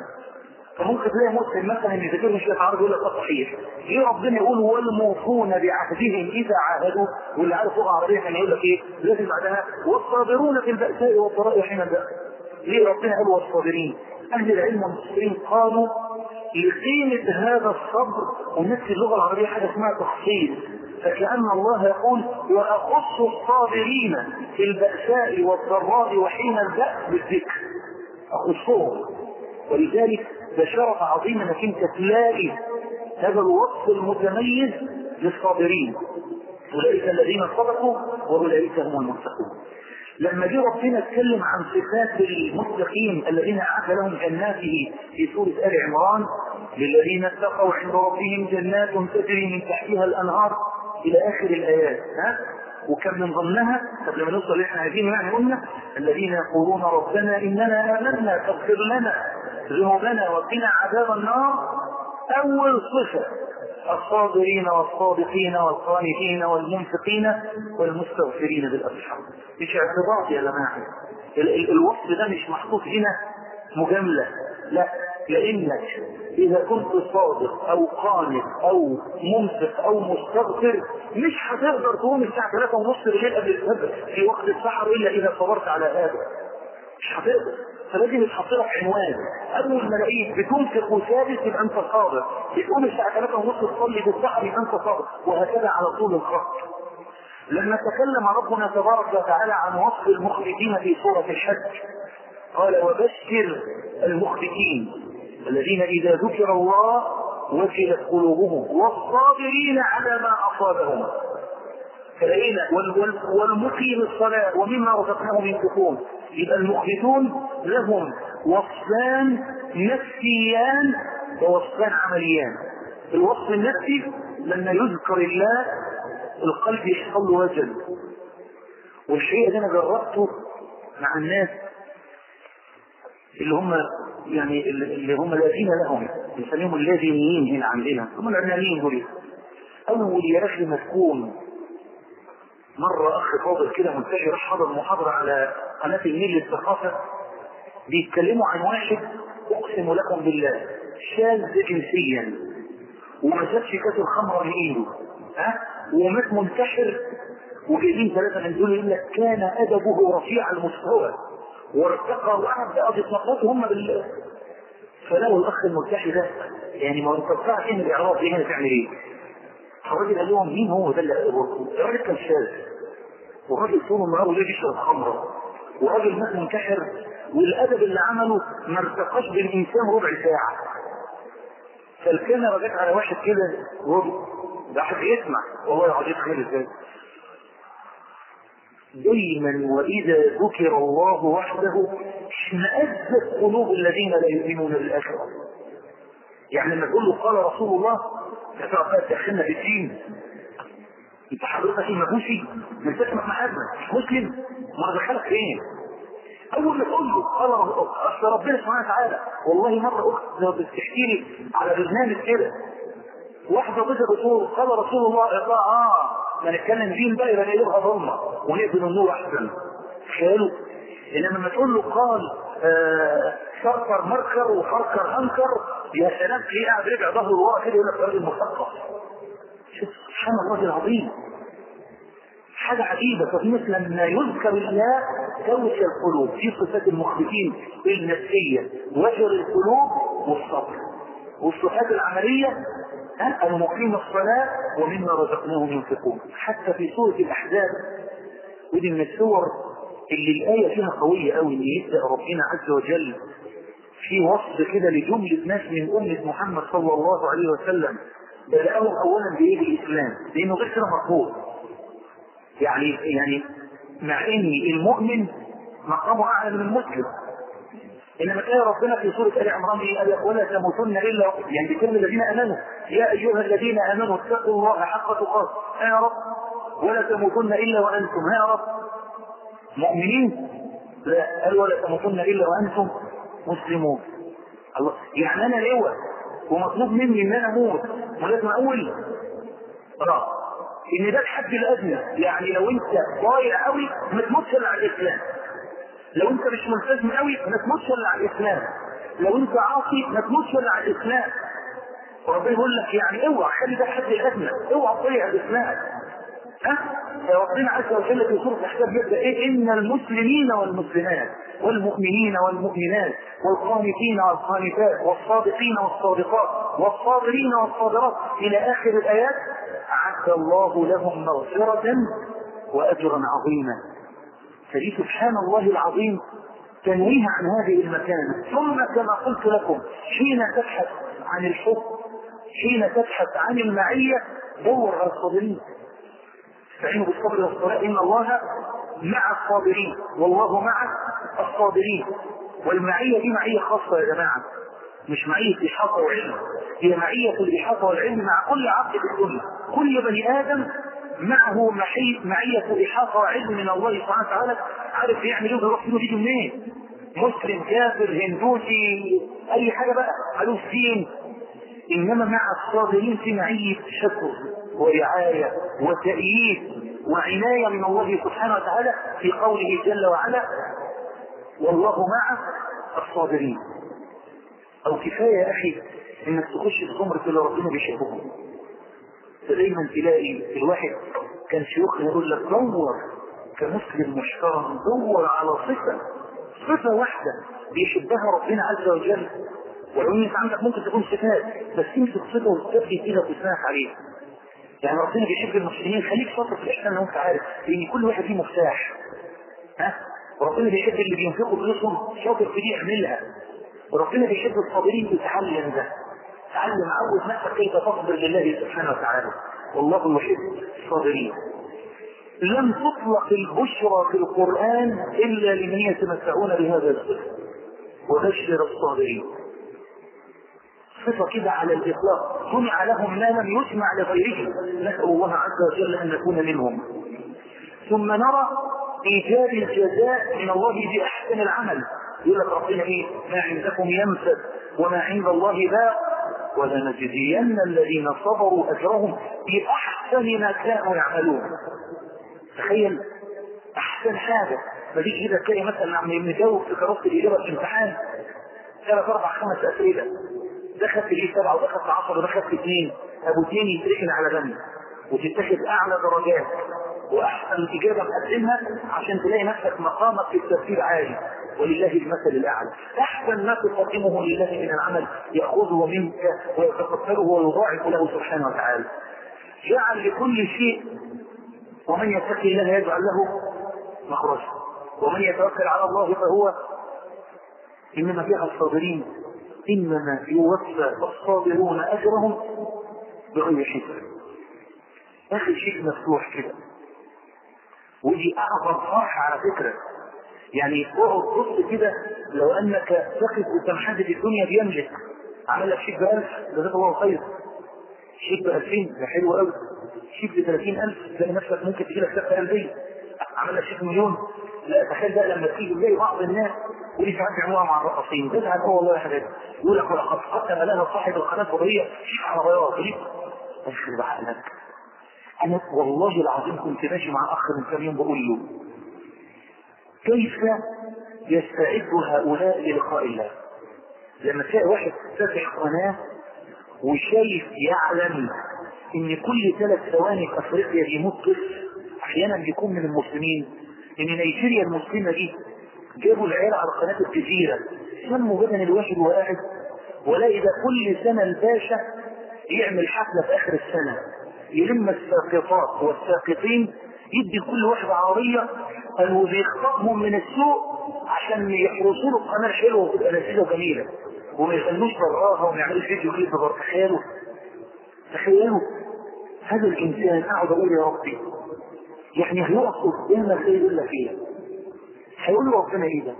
فممكن تلاقي مسلم مثلا اللي ذاكر مش عارف يقول لك صحيح. ليه ربنا يقول والموفون بعهدهم إذا عاهدوا؟ واللي عارف لغه عربيه كان يقول لك إيه؟ لازم بعدها والصابرون في البأساء والضراء حين البأس. ليه ربنا قال والصابرين؟ أهل العلم والمسلمين قالوا لقيمة هذا الصبر والناس في اللغة العربية حاجة اسمها تخصيص فكأن الله يقول وأخص الصابرين في البأساء والضراء وحين البأس بالذكر. أخصهم. ولذلك ده شرف عظيم إنك أنت تلاقي هذا الوصف المتميز للصابرين. أولئك الذين صدقوا وأولئك هم المتقون. لما جه ربنا اتكلم عن صفات المتقين الذين اعد لهم جناته في سورة آل عمران للذين اتقوا عند ربهم جنات تجري من تحتها الأنهار إلى آخر الآيات ها؟ وكان من ضمنها قبل ما نوصل إحنا عايزينه يعني قلنا الذين يقولون ربنا إننا آمنا فاغفر لنا ذنوبنا وقنا عذاب النار. أول صفة الصابرين والصادقين والقانتين والمنفقين والمستغفرين بالاسحار مش اعتراض يا جماعة. الوصف ده مش محطوط هنا مجاملة. لا لإنك إذا كنت صادق أو قانت أو منفق أو مستغفر مش هتقدر تقوم الساعة 3 ونص بالليل قبل الفجر في وقت السحر إلا إذا صبرت على هذا. مش هتقدر. فلازم يتحط لك عنوان. اول ما الاقيك بتنفق وثابت يبقى أنت صادق. بتقوم الساعة 3 ونص تصلي بالسحر يبقى أنت صادق. وهكذا على طول الخط لما تكلم ربنا تبارك وتعالى عن وصف المخبتين في سورة الحج قال وبشر المخبتين الذين إذا ذكر الله وجلت قلوبهم والصابرين على ما أصابهم. فلقينا والمقيم الصلاة ومما رزقناهم ينفقون. يبقى المخبتون لهم وصفان نفسيان ووصفان عمليان. الوصف النفسي لما يذكر الله القلب يحصل له وجل. والشيء ده أنا جربته مع الناس اللي هم يعني اللي هم الذين لهم نسميهم اللادينيين هنا عندنا هم العلمانيين دول اول يا أخي ما تكون مرة أخ فاضل كده منتشر حضر محاضرة على قناة النيل للثقافة بيتكلموا عن واحد أقسم لكم بالله شاذ جنسيا وما جابش كاس الخمرة من إيده ها؟ ومات منتحر وجايبين ثلاثة من دول يقول لك كان أدبه رفيع المستوى. وارتقى وقعد بقضي نقاط هم بال فلو الأخ الملتحي ده يعني ما انت بتعرف إيه الإعراب دي هنا تعمل إيه؟ الراجل قال لهم مين هو ده اللي الراجل كان شاذ. وراجل طول النهار وليه بيشرب خمرة. وراجل مات منتحر والأدب اللي عمله ما ارتقاش بالإنسان ربع ساعة. فالكاميرا جت على واحد كده ربع ده حد يسمع والله العظيم خير إزاي؟ دايما وإذا ذكر الله وحده اشمئزت قلوب الذين لا يؤمنون بالآخرة. يعني لما تقول له قال رسول الله بقى تدخلنا في الدين أنت حضرتك إيه مجوسي؟ تسمع محمد مش مسلم؟ ما دخلك فين؟ أول ما تقول له قال أصل ربنا سبحانه وتعالى والله مرة اخت لو بتحكي لي على برنامج كده. واحدة ضد الرسول قال رسول الله آه. ما نتكلم دين بقى يبقى نقلبها ظلمه ونقفل النور أحسن. تخيلوا إنما لما تقول له قال آه شركر مركر وفركر أنكر يا سلام تلاقيه قاعد رجع ظهره لورا كده يقول لك راجل مثقف شوف سبحان الله العظيم حاجة عجيبة. ففي مثل لما يذكر الله توجه القلوب. في صفات المخبتين النفسية. وجر القلوب والصبر. والصفات العملية المقيم الصلاة ومما رزقناهم ينفقون حتى في سورة الأحزاب ودي من السور اللي الآية فيها قوية قوي إن يبدأ ربنا عز وجل في وصف كده لجملة ناس من أمة محمد صلى الله عليه وسلم بدأهم أولا بإيه؟ بالإسلام. لأنه غير كده مطلوب يعني يعني مع إن المؤمن مقامه أعلى من المسلم. إنما تلاقي ربنا في سورة آل عمران إيه؟ قال ولا تموتن إلا يعني بكل الذين آمنوا. يا أيها الذين آمنوا اتقوا الله حق تقاته. يا رب. ولا تموتن إلا وأنتم. يا رب. مؤمنين؟ لا. قال ولا تموتن إلا وأنتم مسلمون. الله. يعني أنا لواء ومطلوب مني إن أنا أموت. ولازم أقول. آه. إن ده الحد الأدنى. يعني لو أنت ضايع قوي ما تموتش إلا على الإسلام. لو انت مش ملتزم قوي ما تموتش إلا على الإسلام. لو انت عاصي ما تموتش إلا على الإسلام. وربنا يقول لك يعني اوعى خلي ده الحد الادنى اوعى تضيع الإسلام. ها؟ ربنا عز وجل في سورة الأحزاب يبدا إيه؟ إن المسلمين والمسلمات والمؤمنين والمؤمنات والقانتين والقانتات والصادقين والصادقات والصابرين والصابرات إلى آخر الآيات اعد الله لهم مغفرة وأجرا عظيما. فدي سبحان الله العظيم تنويه عن هذه المكانة. ثم كما قلت لكم حين تبحث عن الحب حين تبحث عن المعية دور على الصابرين. استعينوا بالصبر والصلاة إن الله مع الصابرين والله مع الصابرين. والمعية دي معية خاصة يا جماعة مش معية إحاطة وعلم. هي معية الإحاطة والعلم مع كل عبد في الدنيا. كل بني آدم معه معية إحاطة وعلم من الله سبحانه وتعالى. عارف يعمل إيه ويروح فين ويجي منين؟ مسلم كافر هندوسي أي حاجة بقى. علوم دين إنما مع الصابرين في معية شكر ورعاية وتأييد وعناية من الله سبحانه وتعالى في قوله جل وعلا والله مع الصابرين. أو كفاية يا أخي إنك تخش في زمرة اللي ربنا بيحبهم دايما تلاقي الواحد كان شيوخنا يقول لك دور كمسلم محترم دور على صفة صفة واحدة بيحبها ربنا عز وجل. ولو أنت عندك ممكن تكون صفات بس تمسك صفة وتثبت كده وتسمعك عليها. يعني ربنا بيحب المسلمين. خليك شاطر في الإحسان لو أنت عارف لأن كل واحد فيه مفتاح. ها؟ وربنا بيحب اللي بينفقوا فلوسهم شاطر في دي اعملها. وربنا بيحب الصابرين تتعلم ده. تعلم عود نفسك كيف تصبر لله سبحانه وتعالى. والله يحب الصابرين لم تطلق البشرى في القرآن إلا لمن يتمتعون بهذا الصفة وبشر الصابرين صفة كده على الإطلاق. صنع لهم ما لم يسمع لغيرهم. نسأل الله عز وجل أن نكون منهم. ثم نرى إيجاب الجزاء من الله بأحسن العمل. يقول لك ربنا إيه؟ ما عندكم ينفد وما عند الله باق. ولنجزين الذين صبروا أجرهم بأحسن ما كانوا يعملون. تخيل أحسن حاجة. ما كده تلاقي مثلا عم نجاوب في كراسة الإجابة في امتحان ثلاث أربع خمس أسئلة. دخلت ليه سبعة ودخلت عشرة ودخلت اثنين. أبو اثنين يتركن على جنب وتتخذ أعلى درجات. وأحسن إجابة مقدمها عشان تلاقي نفسك مقامك في التفكير عالي. ولله المثل الأعلى. أحسن ما تقدمه لله من العمل يأخذه منك ويتقبله ويضاعف له سبحانه وتعالى. جعل لكل شيء ومن يتق الله يجعل له مخرجا. ومن يتوكل على الله فهو إنما فيها الصابرين. إنما يوفى الصابرون أجرهم بغير حساب. آخر شيء مفتوح كده. ودي أعظم فرحة على فكرة. يعني اقعد بص كده لو أنك تقف قدام حد في الدنيا بيملك. عمل لك شيك بألف جزاك الله خير. شيك بألفين ده حلو قوي شيك بثلاثين ألف تلاقي نفسك ممكن تجي لك سكتة قلبية. عمل لك شيك مليون. لا تخيل بقى لما تيجي تلاقي بعض الناس ودي ساعات بيعملوها مع الرقاصين تزعل. هو والله يا حبيبي. يقول لك ولقد قدم لها صاحب القناة الفضائية. شيك على بياض ليه؟ اشكر بحالك أنا والله العظيم كنت ماشي مع أخ من كام يوم بقول له كيف يستعد هؤلاء للقاء الله؟ لما تلاقي واحد فاتح قناة وشايف يعلم إن كل ثلاث ثواني في أفريقيا بيموت طفل أحيانا بيكون من المسلمين إن نيجيريا المسلمة دي جابوا العيال على قناة الجزيرة سموا بدن الواحد وهو قاعد ولاقي ده كل سنة الباشا يعمل حفلة في آخر السنة يلم الساقطات والساقطين يدي كل واحد عربية قالوا بيخطبهم من السوق عشان يحرسوا له حلوة وتبقى لذيذه وجميلة وما يخلوش براها وما يعملوش فيديو كليب تخيلوا تخيلوا هذا الإنسان أقعد أقول يا ربي يعني هيقف قدامك إيه يقول لك إيه؟ هيقول له ربنا إيه ده؟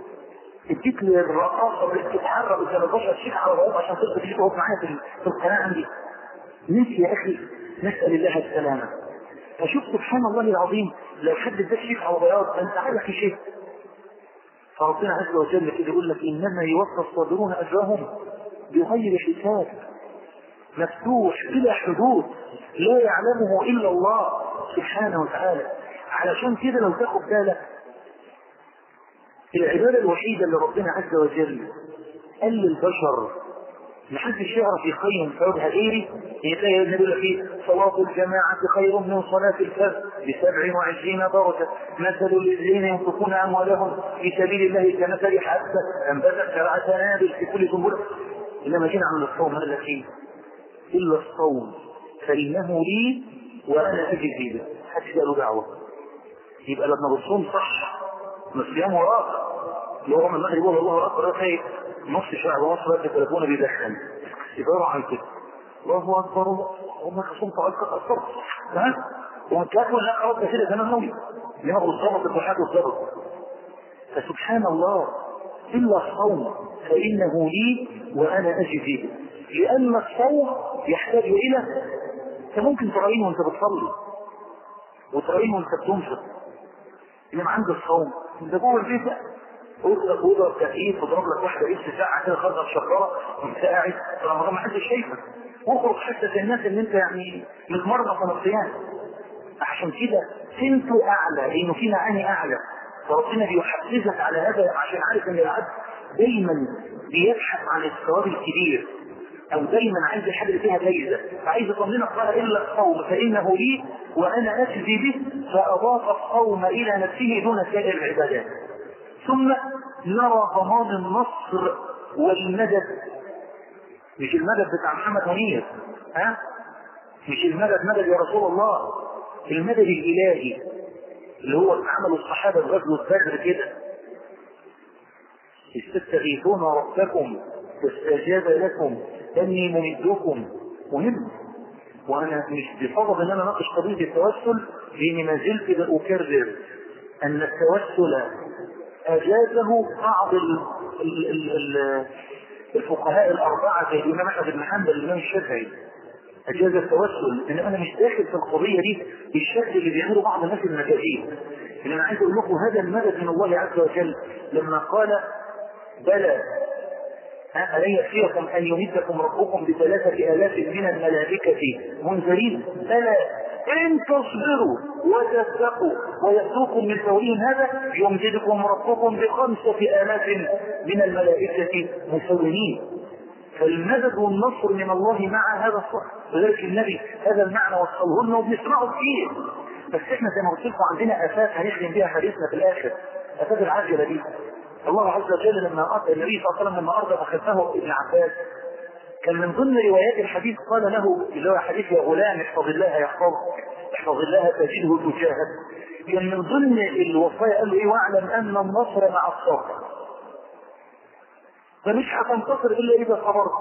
اديت للرقاصه اللي بتتحرك قدام البشر شيك على الرؤوس عشان تقدر تقف معايا في القناة عندي نسي يا أخي نسأل الله السلامة. فشوف سبحان الله العظيم لو حد اداك شيك على بياض فانت عارف شيء. فربنا عز وجل كده يقول لك إنما يوفى الصابرون أجرهم بغير حساب. مفتوح بلا حدود لا يعلمه إلا الله سبحانه وتعالى. علشان كده لو تاخد بالك العبادة الوحيدة اللي ربنا عز وجل قال للبشر محدش يعرف يقيم ثوابها غيري هي تلاقي النبي يقول لك صلاة الجماعة خير من صلاة الفجر بسبع وعشرين درجة. مثل الذين ينفقون أموالهم في سبيل الله كمثل حبة أنبتت سبع سنابل في كل سنبلة. إنما جينا عن الصوم هذا الشيء. إلا الصوم فإنه لي وأنا أجزي به محدش له دعوة. يبقى لما بتصوم صح الصيام وراك هو من المغرب يقول الله أكبر. خير. نص شعب مصر في التليفون بيدخن يبقى عن كده. الله أكبر هم خصوم طالب أكثر ها؟ ومتلاقوا لا خلاص كده زمان نومي دماغه الضبط الضحاك الضبط فسبحان الله إلا الصوم فإنه لي وأنا أجزي. به لأن الصوم يحتاج إلى أنت ممكن تراعيه وأنت بتصلي. وتراعيه وأنت بتنفق. إنما عند الصوم أنت جوه البيت اوضه اوضه تكييف وضرب لك واحدة إيه ساعة كده خرجت شجره وانت قاعد رمضان ما حدش شايفك. واخرج حتى الناس ان أنت يعني متمرمط من الصيام. عشان كده سمته أعلى لأنه في معاني أعلى. فربنا بيحفزك على هذا عشان عارف إن العبد دايما بيبحث عن الثواب الكبير أو دايما عايز الحاجة فيها جايزة. فعايز يطمنك قال إلا الصوم فإنه لي وأنا أجزي به فأضاف الصوم إلى نفسه دون سائر العبادات. ثم نرى ضمان النصر والمدد مش المدد بتاع محمد منير ها؟ مش المدد مدد يا رسول الله. المدد الإلهي اللي هو عمل الصحابة في غزوه بدر كده. استستغيثون ربكم فاستجاب لكم إني ممدكم. مهم. وأنا مش بفضل إن أنا أناقش قضية التوسل لأني ما زلت باكرر أن التوسل أجازه بعض ال ال ال ال الفقهاء الأربعة زي الإمام أحمد بن حنبل الامام الشافعي. أجاز التوسل ان أنا مش داخل في القضية دي بالشكل اللي بيعمله بعض الناس المجازين ان أنا عايز أقول لكم هذا المدد من الله عز وجل لما قال بلى ألن يكفيكم أن يمدكم ربكم بثلاثة آلاف من الملائكة منزلين بلى. إن تصبروا وتتقوا ويأتوكم من فورهم هذا يمددكم ربكم بخمسة آلاف من الملائكة مسومين فالمدد والنصر من الله مع هذا الصح. وذلك النبي هذا المعنى وصله لنا وبنسمعه كتير. بس إحنا زي ما قلت لكم عندنا آفات هنخدم بيها حديثنا في الآخر. آفات العاجله دي الله عز وجل لما النبي صلى الله عليه وسلم لما أرضى وخلفه ابن عباس كان من ضمن روايات الحديث قال له اللي هو حديث يا غلام احفظ الله يحفظك احفظ الله تجده تجاهك. كان من ضمن الوصايا قال له إيه واعلم أن النصر مع الصبر. فمش هتنتصر إلا إذا صبرت.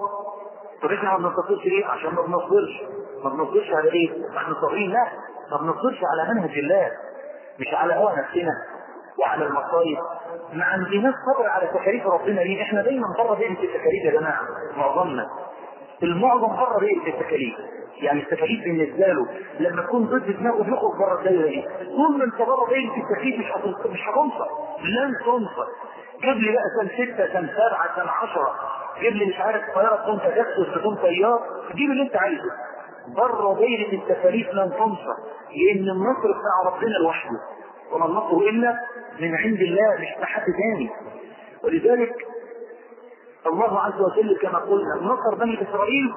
طب إحنا ما بننتصرش ليه؟ عشان ما بنصبرش. ما بنصبرش على إيه؟ إحنا صابرين. لا ما بنصبرش على منهج الله مش على هوى نفسنا. وعلى المصايب ما عندناش صبر على تكاليف ربنا ليه؟ إحنا دايما بره دايره التكاليف يا جماعة. معظمنا. المعظم بره دايره التكاليف. يعني التكاليف بالنسبة له لما تكون ضد دماغه بيخرج بره الدايرة دي. طول ما انت بره دايره التكاليف مش مش هتنصر. لن تنصر. جيب لي بقى سنة ستة سنة سبعة سنة 10 جيب لي مش عارف طياره تكون تجسس تكون طيار. جيب اللي انت عايزه. بره دايره التكاليف لن تنصر. لأن النصر بتاع ربنا لوحده. وما النصر إلا من عند الله مش حد ثاني ولذلك الله عز وجل كما قلنا نصر بني إسرائيل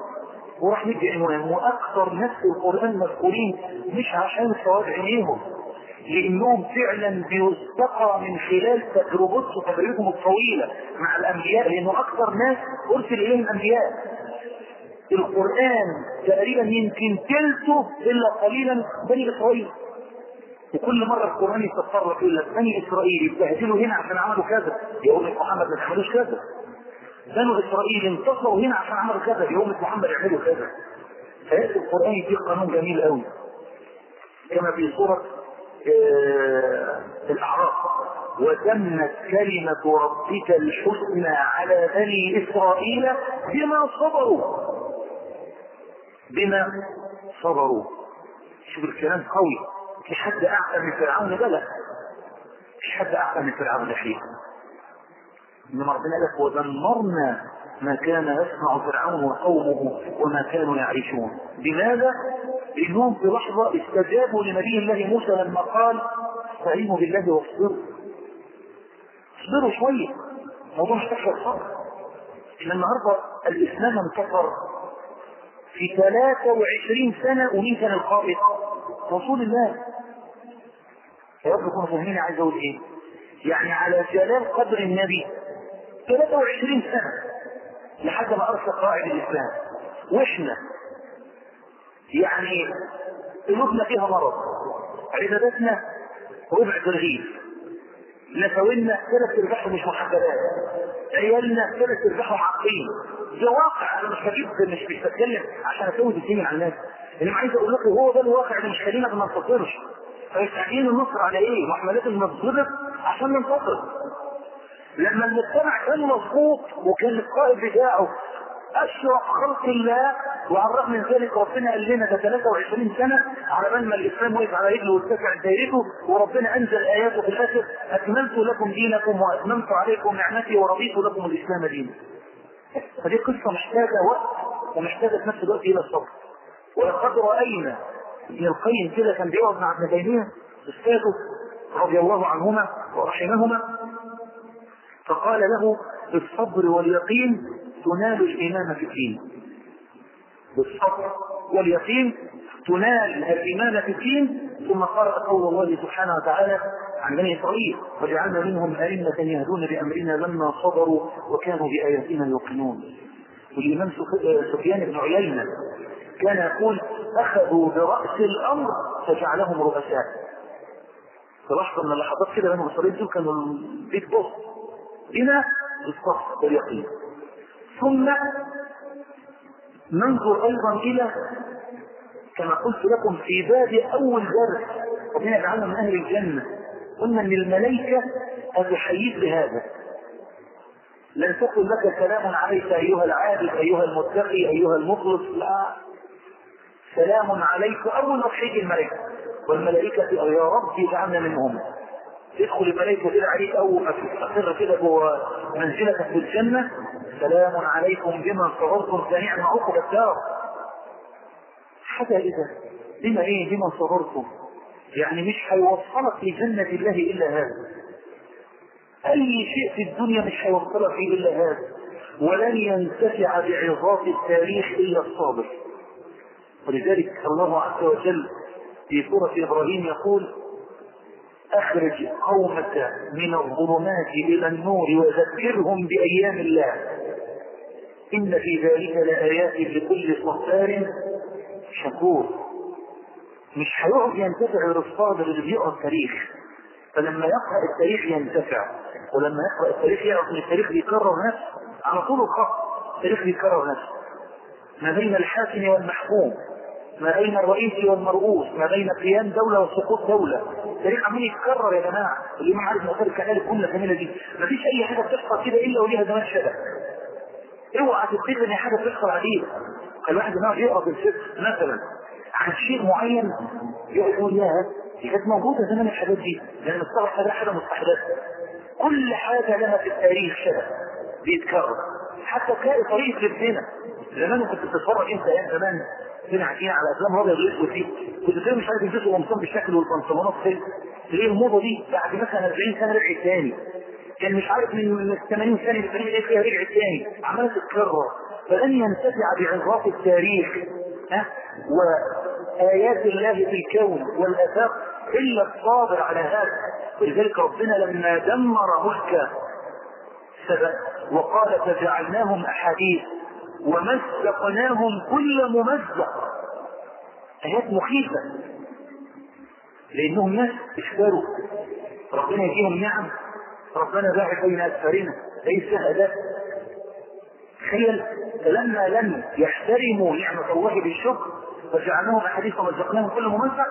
وراح ندي عنوان وأكثر ناس في القرآن مذكورين مش عشان ثواب عينيهم لأنهم فعلا بيستقى من خلال تجربتهم وتجربتهم الطويلة مع الأنبياء لأنه أكثر ناس أرسل إليهم الأنبياء. القرآن تقريبا يمكن ثلثه إلا قليلا بني إسرائيل. وكل مرة القرآن يتطرق يقول لك بني إسرائيل يبتهدلوا هنا عشان عملوا كذا يقول لك محمد ما تعملوش كذا. بنو إسرائيل انتصروا هنا عشان عملوا كذا يقول لك محمد يعملوا كذا. فيأتي القرآن يديك قانون جميل قوي كما في سورة آه الأعراف. وتمت كلمة ربك الحسنى على بني إسرائيل بما صبروا. بما صبروا. شوف الكلام قوي. في حد أعلى من فرعون بلى مش حد أعلى من فرعون الحين إنما ربنا لك ودمرنا ما كان يصنع فرعون وقومه وما كانوا يعيشون لماذا؟ لأنهم في لحظة استجابوا لنبي الله موسى لما قال استعينوا بالله واصبروا. اصبروا شوية الموضوع مش تحت الصبر إن النهاردة الإسلام انتصر في 23 سنة ومين كان القائد؟ رسول الله يا رب تكونوا فاهمين عايز أقول إيه؟ يعني على جلال قدر النبي. 23 سنة لحد ما أرسل قائد الإسلام. وإحنا يعني قلوبنا فيها مرض. عبادتنا ربع ترغيب. نسوينا ثلاث ارباعهم مش محببات. عيالنا ثلاث ارباعهم عاقلين. ده واقع. أنا مش بجيب مش بتكلم عشان اسود الدنيا على الناس. أنا عايز أقول لكم هو ده الواقع اللي مش خلينا ما ننتصرش فيستعين النصر على إيه؟ لازم نتضرب عشان ننتصر لما المجتمع كان مظبوط وكان القائد بتاعه اشرف خلق الله وعلى الرغم من ذلك ربنا قال لنا ده 23 سنة على بال ما الإسلام وقف على رجله واتسع دايرته وربنا أنزل آياته في الآخر أكملت لكم دينكم وأتممت عليكم نعمتي ورضيت لكم الإسلام دينا. فدي قصة محتاجة وقت ومحتاجة في نفس الوقت إلى الصبر. ولقد رأينا ابن القيم كده كان بيقعد مع ابن تيمية أستاذه رضي الله عنهما ورحمهما فقال له بالصبر واليقين تنال الإمامة في الدين. بالصبر واليقين تنال الإمامة في الدين. ثم قرأ قول الله سبحانه وتعالى عن بني إسرائيل وجعلنا منهم أئمة يهدون بأمرنا لما صبروا وكانوا بآياتنا يوقنون. والإمام سفيان بن عيينة كان يقول أخذوا برأس الأمر فجعلهم رؤساء. في لحظة من اللحظات كده بنو إسرائيل دول كانوا البيت بوس بنا بالصبر واليقين ثم ننظر أيضا إلى كما قلت لكم في باب أول درس. ربنا يجعلنا من أهل الجنة. قلنا إن الملائكة هتحييك بهذا. لن تقل لك سلام عليك أيها العابد أيها المتقي أيها المخلص. لا. سلام عليك أول ما تحيي الملائكة. والملائكة يا رب اجعلنا منهم. تدخل الملائكة كده عليك اول ما كده جوه منزلتك في الجنة. سلام عليكم بما صبرتم فنعم عقب الدار حتى إذا بما إيه؟ بما صبرتم. يعني مش هيوصلك لجنة الله إلا هذا. أي شيء في الدنيا مش هيوصلك إلا هذا. ولن ينتفع بعظات التاريخ إلا الصابر. ولذلك الله عز وجل في سورة إبراهيم يقول أخرج قومك من الظلمات إلى النور وذكرهم بأيام الله. إن في ذلك لآيات لكل صبار شكور. مش هيقعد ينتفع الصابر اللي بيقرا التاريخ فلما يقرأ التاريخ ينتفع ولما يقرأ التاريخ يعرف إن التاريخ بيكرر نفسه. على طول الخط التاريخ بيكرر نفسه. ما بين الحاكم والمحكوم. ما بين الرئيس والمرؤوس ما بين قيام دولة وسقوط دولة. التاريخ عمال يتكرر يا جماعة اللي ما عارف مصاري كان الجملة الجميلة دي. مفيش أي حاجة بتحصل كده إلا وليها زمان شبه. اوعى تفتكر إن حاجة بتحصل عديدة الواحد ما يقرأ في الفقه مثلا عن شيء معين يقول يا دي كانت موجودة زمان الحاجات دي. لأن الصبر حاجة حاجة مستحدثة. كل حاجة لها في التاريخ شبه. بيتكرر. حتى تلاقي طريقة لبسنا زمان كنت بتتفرج أنت أيام زمان. قاعدين على افلام ابيض واسود دي كنت تلاقي مش عارف يلبسوا قمصان بالشكل والبنطلونات كده تلاقي الموضه دي بعد مثلا 40 سنة رجعت تاني. كان مش عارف من 80 سنة 80 إيه فيها رجعت تاني. عماله تتكرر فلن ينتفع بعظات التاريخ ها؟ وآيات الله في الكون والافاق إلا الصابر على هذا. ولذلك ربنا لما دمر ملك سبأ وقال فجعلناهم أحاديث. ومزقناهم كل ممزق. آيات مخيفة. لأنهم ناس اشتروا. ربنا يديهم نعم. ربنا باعث بين أسفارنا. ليس هذا تخيل فلما لم يحترموا نعمة الله بالشكر فجعلناهم أحاديث ومزقناهم كل ممزق.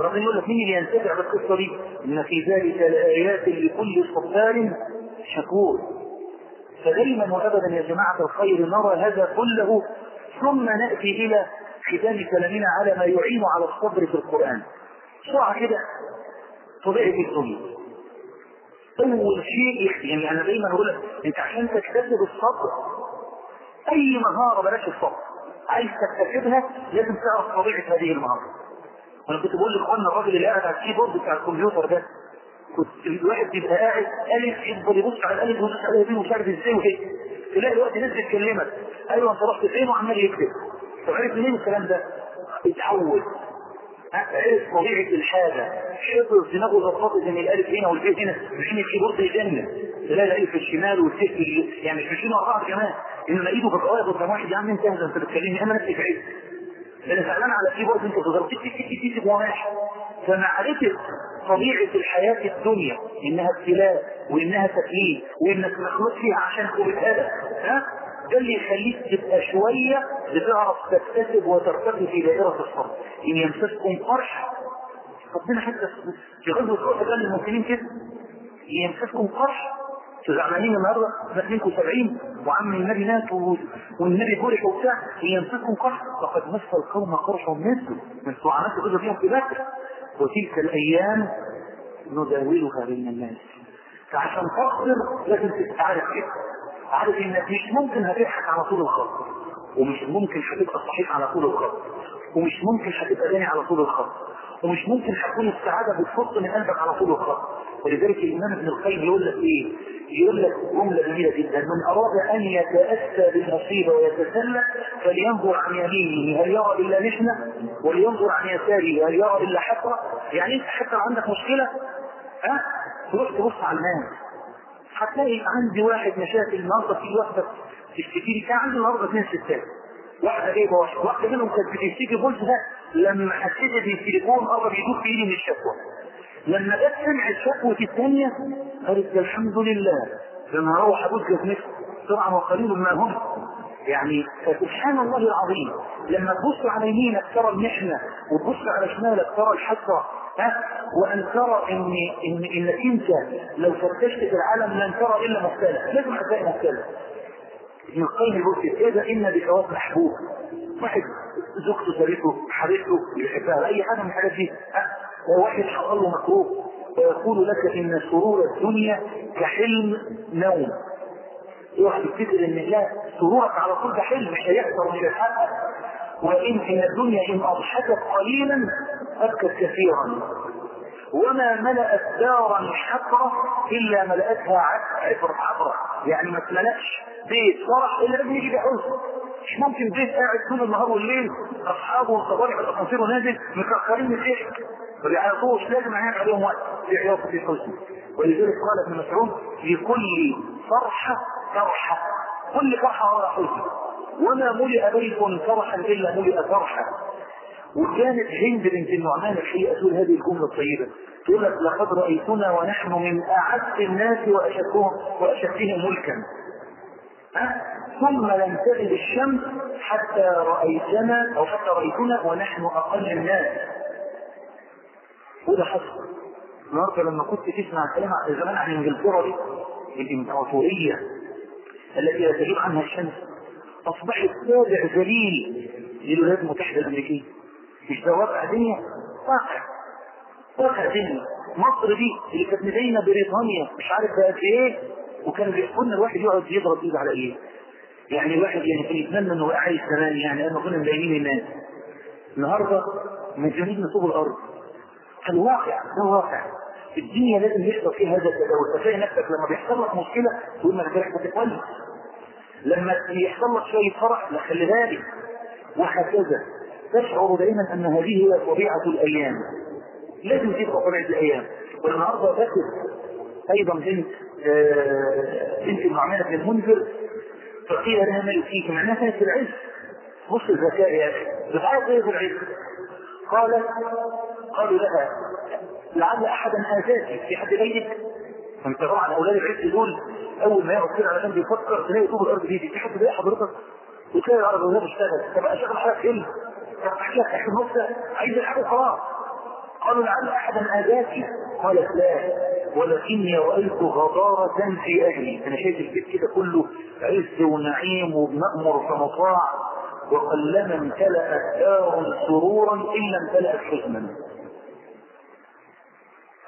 ربنا يقول لك مين اللي ينتفع بالقصة دي؟ إن في ذلك لآيات لكل صبار شكور. فدائما وأبدا يا جماعة الخير نرى هذا كله ثم نأتي إلى ختام كلامنا على ما يعين على الصبر في القرآن. بسرعة كده طبيعه الدنيا. أول شيء يعني أنا دايما أقول لك أنت عشان تكتسب الصبر أي مهارة بلاش الصبر عايز تكتسبها لازم تعرف طبيعة هذه المهارة. أنا كنت بقول لإخواننا الراجل اللي قاعد على الكيبورد بتاع الكمبيوتر ده الواحد بيبقى قاعد ألف يفضل يبص على الألف ويبص على دي ومش عارف إزاي وكده تلاقي الوقت ناس بتكلمك أيوه أنت رحت فين وعمال يكتب طب عرف منين الكلام ده؟ اتعود. عرف طبيعة الحاجة. حفظ دماغه ظبطت ان الألف هنا والبي هنا. مش ال keyboard يجنن تلاقي الألف في الشمال والسيف يعني مش ماشيين بعض كمان. إنما إيده في القوايا قدام واحد يا عم انت أهدى أنت بتكلمني. أنا نفسي بعيد أنا زعلان على keyboard أنت ضربت تك تك تك وماشي فمعرفة طبيعة الحياة الدنيا إنها ابتلاء وإنها تكليف وإنك مخلوق فيها عشان تبتلى ها؟ ده اللي يخليك تبقى شوية بتعرف تكتسب وترتقي في دائرة الصبر إن يمسسكم قرح ربنا حتى في غزوة أحد قال للمسلمين كده إن يمسسكم قرح زعلانين النهارده منكم 70 وعم النبي مات والنبي جرح وبتاع إن يمسكم قرح فقد مس القوم قرح مثله من عملت كده فيهم في بدر. وتلك الأيام نداولها بين الناس. فعشان تصبر لازم تبقى عارف كده. عارف إنك مش ممكن هتضحك على طول الخط. ومش ممكن هتبقى صحيح على طول الخط. ومش ممكن هتبقى غني على طول الخط. ومش ممكن هتكون السعادة بتفض من قلبك على طول الخط. ولذلك الإمام ابن القيم يقول لك إيه؟ يقول لك جملة جميلة جدا. من أراد أن يتاسى بالمصيبه ويتسلى فلينظر عن يمينه. هل يرى إلا نحنه ولينظر عن يساره. هل يرى إلا حسره يعني أنت حتى لو عندك مشكلة ها؟ تروح تبص على الناس هتلاقي عندي واحد مشاكل النهارده في واحدة تشتكي لي كان عندي النهارده اثنين ستات. واحدة جايبة واحدة. واحدة منهم كانت بتشتكي. بولت ده لما حسيت بالتليفون قرب يدوب في إيدي من الشكوى. لما جت سمعت شكوى الثانية قالت الحمد لله لما أروح ابوس جسمك طبعا وقليل ما هم. يعني سبحان الله العظيم لما تبص على يمينك ترى المحنة وتبص على شمالك ترى الحسره ها؟ وأن ترى إن إن انك أنت لو فتشت في العالم لن ترى إلا مختلف. لازم هتلاقي مختلف. ابن القيم يقول اذا إن بثواب محبوب. واحد زوجته سابته حبيبته بيحبها أي حاجة من الحاجات دي. وواحد حصل له مكروه ويقول لك إن سرور الدنيا كحلم نوم. اوعى تفتكر إن لا سرورك على طول ده حلم مش هيحصل مش هيتحقق وإن إن الدنيا إن أضحكت قليلا أبكت كثيرا. وما ملأت دارا حقرة إلا ملأتها عبر عبرة يعني ما تملأش بيت فرح إلا لازم يجي بحزن مش ممكن بيت قاعد طول النهار والليل أصحابه والصباح الأسانسير نازل مكسرين من ما بيعيطوش لازم يعيط عليهم وقت عياط في حزن. ولذلك قال ابن مسعود لكل فرحة فرحة. كل فرحة وراء حزن. وما ملئ بيت فرحا إلا ملئ فرحا وكانت هند بنت النعمان الحقيقة تقول هذه الجملة الطيبة. تقول لك لقد رأيتنا ونحن من أعز الناس واشدهم وأشدهم ملكا. أه؟ ثم لم تغب الشمس حتى رأيتنا أو حتى رأيتنا ونحن أقل الناس. وده حصل النهارده لما كنت تسمع كلام زمان عن انجلترا دي الامبراطورية التي لا تغيب عنها الشمس أصبحت تابع ذليل للولايات المتحدة الأمريكية. مش ده واقع دنيا؟ واقع. واقع دنيا. مصر دي اللي كانت مدينة بريطانيا مش عارف بقى إيه وكان بيحكوا الواحد يقعد يضرب إيده على إيه. يعني الواحد يعني كان يتمنى إنه عايش زمان يعني انه كنا ملايين الناس. النهارده مجانين نصوب الأرض. الواقع ده واقع الدنيا لازم يحصل فيها هذا التداول. فتلاقي نفسك لما بيحصل لك مشكلة تقول ما بالك بتتولد لما يحصل لك شوية فرح لا خلي بالك. وهكذا. تشعر دائما أن هذه هي طبيعة الأيام. لازم تبقى طبيعة الأيام. والنهاردة ذكر أيضا بنت آه بنت النعمان بن المنذر فقيل لها ما يؤتيك معناها كانت في العز. بص الذكاء يا أخي. بتعرف إيه في العز؟ قالت قالوا لها لعل أحدا آذاك في حد بيتك؟ فانت طبعا أولاد العز دول أول ما يقعد كده على جنب يفكر تلاقي طوب الأرض دي في حد بيلاقي حضرتك؟ وتلاقي العرب وهي بتشتغل طب اشغل حالك إيه؟ طب أحكي لك أحكي نص عايز الحاجة خلاص قالوا لعل أحدا آذاك؟ قالت لا ولكني رأيت غضارة في أهلي أنا شايف البيت كده كله عز ونعيم وبنأمر فمطاع وقلما امتلأت دار سرورا الا امتلأت حزنا.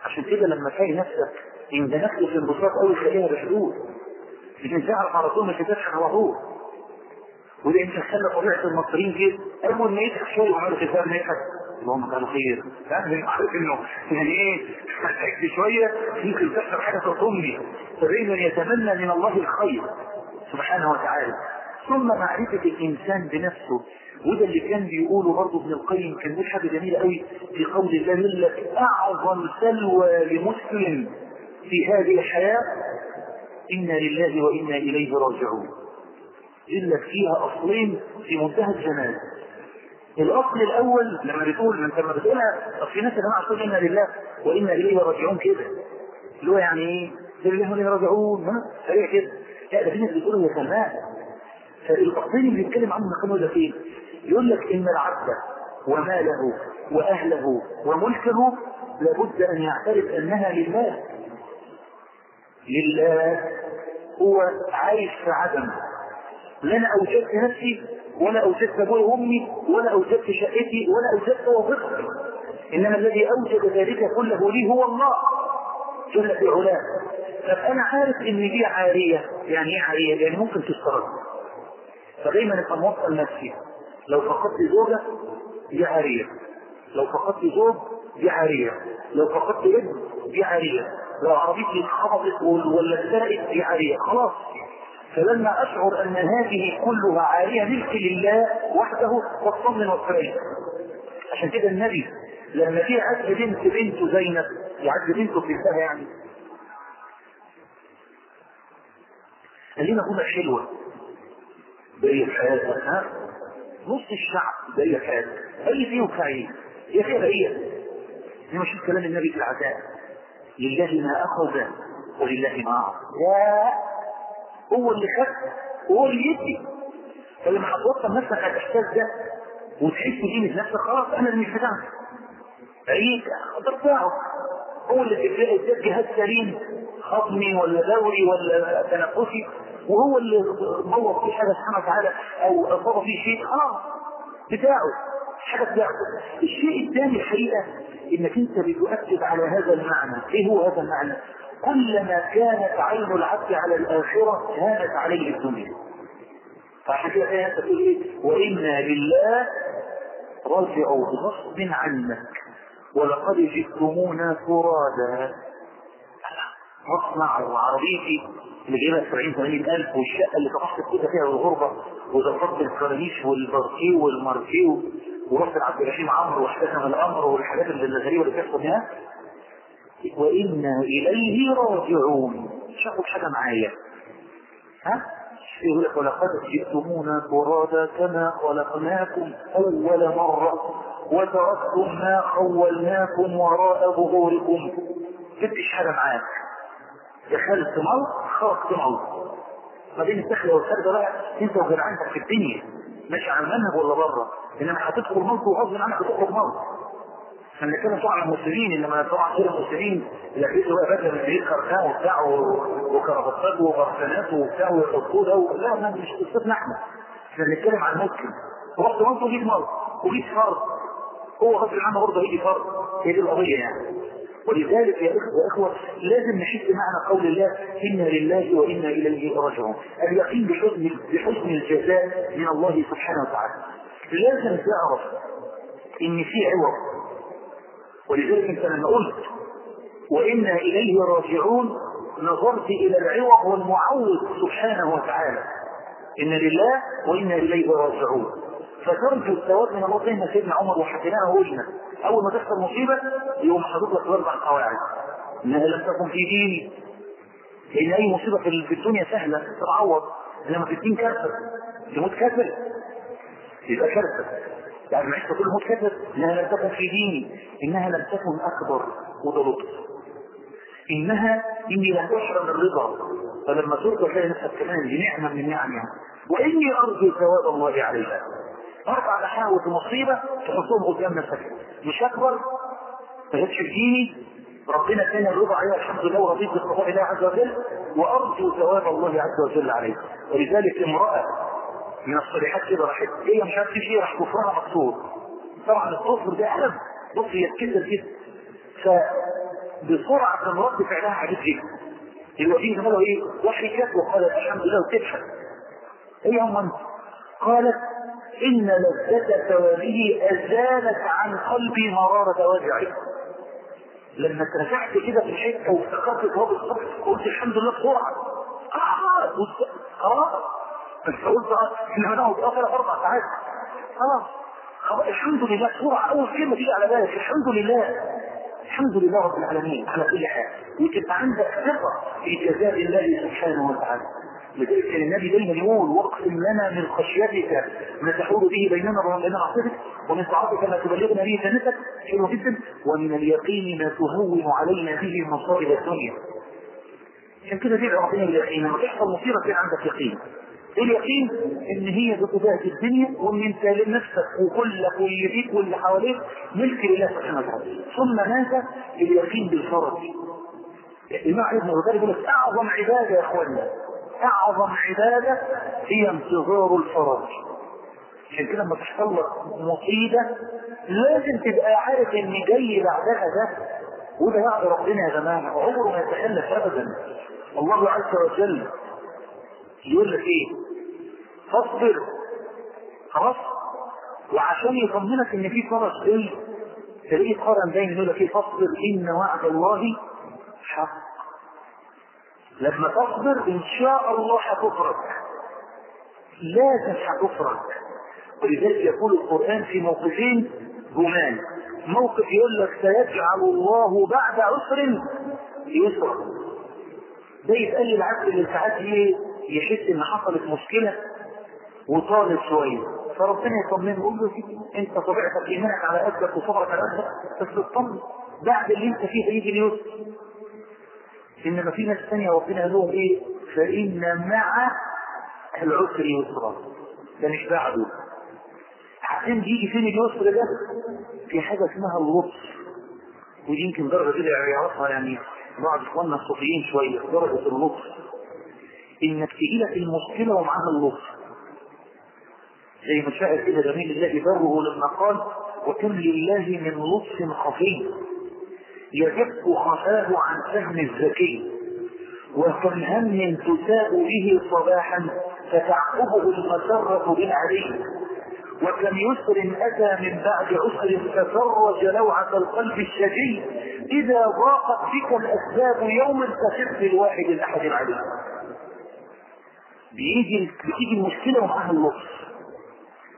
عشان كده لما تلاقي نفسك اندمجت في انبساط قوي تلاقيها بحدود لكن تعرف على طول ما تتابعش على طول. وده أنت خلى طبيعة المصريين كده. اول ما يضحك شوية وعملوا كتاب نضحك اللهم كانوا خير. فاهم عارف إنه يعني إيه؟ ضحكت شوية يمكن تحصل حاجة تطمني. فدايما يتمنى من الله الخير سبحانه وتعالى. ثم معرفة الإنسان بنفسه وده اللي كان بيقوله برضه ابن القيم كان بيقول حاجة جميلة قوي في قول الله يقول لك أعظم سلوى لمسلم في هذه الحياة إنا لله وإنا إليه راجعون يقول لك فيها أصلين في منتهى الجمال الأصل الأول لما بتقول انت لما بتقولها في ناس يا جماعة تقول إنا لله وإنا إليه راجعون كده اللي هو يعني إيه؟ لله وإنا راجعون ها؟ سريع كده لا ده في ناس بتقول هي سماء فالأصلين اللي بيتكلم عنهم كانوا ده فين؟ يقول لك إن العبد وماله وأهله وملكه لابد أن يعترف أنها لله. لله. هو عايش في عدم. لا أنا أوجدت نفسي ولا أوجدت أبوي وأمي ولا أوجدت شقتي ولا أوجدت وظيفتي. إنما الذي أوجد ذلك كله لي هو الله. جل في علاه. طب أنا عارف إن دي عارية. يعني إيه عارية؟ يعني ممكن تسترد فدايما أبقى موصل نفسي لو فقدت زوجة دي عارية. لو فقدت زوج دي عارية. لو فقدت ابن دي عارية. لو عربيتي اتخبطت ولا اتسرقت دي عارية. خلاص. فلما أشعر أن هذه كلها عارية ملك لله وحده واطمن واطمئن عشان كده النبي لما جه عز بنت بنته زينب يعز بنته بنتها يعني قال لنا جمل حلوة. بقية حياتك ها؟ نص الشعب بقية حياتك أي فيه وكاين هي فيها بقية انما شوف كلام النبي في العزاء لله ما أخذ ولله ما أعطى. يا هو اللي خد وهو اللي يدي. فلما هتوصل نفسك على الاحساس ده وتحس بقيمة نفسك خلاص أنا اللي مش بتاعك ده بتاعه هو اللي اداك جهاز سليم هضمي ولا دوري ولا تنفسي وهو اللي بوظ فيه حاجة سبحانه وتعالى أو اصاب فيه شيء خلاص بتاعه حاجة بتاعه الشيء الثاني الحقيقة إنك أنت بتؤكد على هذا المعنى. إيه هو هذا المعنى؟ كلما كانت عين العبد على الآخرة كانت عليه الدنيا. فعشان كده آية تقول إيه؟ وإنا لله رجعوا بغصب عنك. ولقد جئتمونا فرادا. مصنع وعربيتي اللي جايبها 70 80 ألف والشقة اللي تحت كده فيها الغربة وظبطت الكرانيش والباركيه والماركيه ورحت لعبد الرحيم عمرو واحتكم الأمر والحاجات اللي الغريبة اللي بتحصل هنا وإنا إليه راجعون. شافوا حاجة معايا. ها؟ يقول لك ولقد جئتمونا فرادا كما خلقناكم أول مرة وتركتم ما خولناكم وراء ظهوركم. جبتش حاجة معاك. دخلت موت خرجت موت بعدين الدخل والخارجة بقى انت وجدعنتك في الدنيا. ماشي على المنهج ولا بره؟ إنما هتدخل موت وغصب عنك هتخرج موت إحنا بنتكلم طبعا عن المسلمين إنما طبعا غير المسلمين. اللي هتلاقيه بقى بدل من إيه خرخان وبتاع وكرافطات وبرفانات وبتاع ويحطوه ده. لا ما مش قصتنا إحنا. إحنا بنتكلم عن مسلم رحت موت وجيت موت وجيت فرض. هو غصب عنه برضه هيجي فرض. هي دي القضية يعني. ولذلك يا اخوه إخوة لازم نحس معنى قول الله إنا لله وإنا إليه راجعون. اليقين بحسن بحسن الجزاء من الله سبحانه وتعالى. لازم تعرف إن في عوض. ولذلك انت لما قلت وإنا إليه راجعون نظرت إلى العوض والمعوض سبحانه وتعالى. ان لله وإنا إليه راجعون. فترجو الثواب من الله زي ما سيدنا عمر وحكيناه وقلنا أول ما تحصل مصيبة يقوم حاطط لك أربع قواعد. لم تكن في ديني لأن أي مصيبة في الدنيا سهلة تتعوض. إنما في الدين كارثه تموت كافر. يبقى كارثه يعني معيشة كل موت كافر. إنها لم تكن في ديني. إنها لم تكن أكبر وده لطف إنها إني لم اشعر الرضا. فلما ترضى تلاقي نفسك كمان بنعمة من نعمها. وإني ارجو ثواب الله عليها. أربع احاول في مصيبة تحطهم قدام نفسك. مش أكبر ما ديني. ربنا كان الرضا عليها الحمد لله ورضيت بقضاء الله عز وجل وأرجو ثواب الله عز وجل عليه ولذلك امرأة من الصالحات كده راحت هي مش عارف إيه راح كفرها مكسور. طبعا الكفر ده ألم. بص هي اتكسر كده فبسرعة كان رد فعلها عجيب جدا الوزير قالوا إيه؟ وحكت وقالت الحمد لله وتضحك. هم انت قالت إن لذة ثوابه أزالت عن قلبي مرارة وجعي لما اترجعت كده في الحتة وافتكرت ثواب الصبح قلت الحمد لله بسرعة. آه خلاص بس قلت إحنا هنقعد ثلاث أربع ساعات. خلاص خلاص الحمد لله بسرعة. أول كلمه تيجي على بالك الحمد لله. الحمد لله رب العالمين على كل حال. وتبقى عندك ثقة في جزاء الله سبحانه وتعالى. لذلك كان النبي دايما يقول واقسم لنا من خشيتك ما تحول به بيننا وبين معصيتك ومن طاعتك ما تبلغنا به جنتك. حلو جدا. ومن اليقين ما تهون علينا به مصائب الدنيا. عشان كده تدعو ربنا باليقين لما تحصل مصيبة كان عندك يقين. اليقين إن هي بطبيعة الدنيا وإن أنت نفسك وكلك واللي فيك واللي حواليك ملك لله سبحانه وتعالى. ثم ماذا اليقين بالفرج. الامام ابن الغزالي يقول لك أعظم عبادة يا اخوانا أعظم عبادة هي انتظار الفرج. عشان كده لما تحصل لك مصيبة لازم تبقى عارف إن جاي بعدها ده وده يعد ربنا يا جماعة. عمره ما يتخلف ابدا. الله عز وجل يقول لك إيه؟ فاصبر. خلاص؟ وعشان يطمنك إن في فرج إيه؟ تلاقيه قرن دايما يقول لك إيه؟ فاصبر إن وعد الله حق. لما تصبر إن شاء الله هتفرج لازم هتفرج ولذلك يقول القرآن في موقفين جمال. موقف يقول لك سيجعل الله بعد عسر يسرا. ده يتقال للعبد اللي ساعات يحس إن حصلت مشكلة وطالت شوية. فربنا يطمنه يقول له أنت طبيعتك إيمانك على قدك وصبرك على قدك بس بعد اللي أنت فيه هيجي اليسر إنما في ناس ثانية ربنا قال لهم إيه؟ فإن مع العسر يسرا. ده مش بعده. عشان بيجي فين اليسر ده في حاجة اسمها اللطف. ودي يمكن درجة كده يعرفها يعني بعض إخواننا الصوفيين شوية درجة اللطف. إنك تجي لك المشكلة ومعاها اللطف. زي ما شاعر كده جميل الله بره لما قال وكم لله من لطف خفي يجف خفاه عن فهم الذكي هم تساء به صباحا فتعقبه المسرة بالعلي وكم يسر أتى من بعد عسر تفرج لوعة القلب الشجي إذا ضاقت بك الأسباب يوما فخف الواحد الأحد العليم. بيجي بتيجي المشكلة ومعها اللطف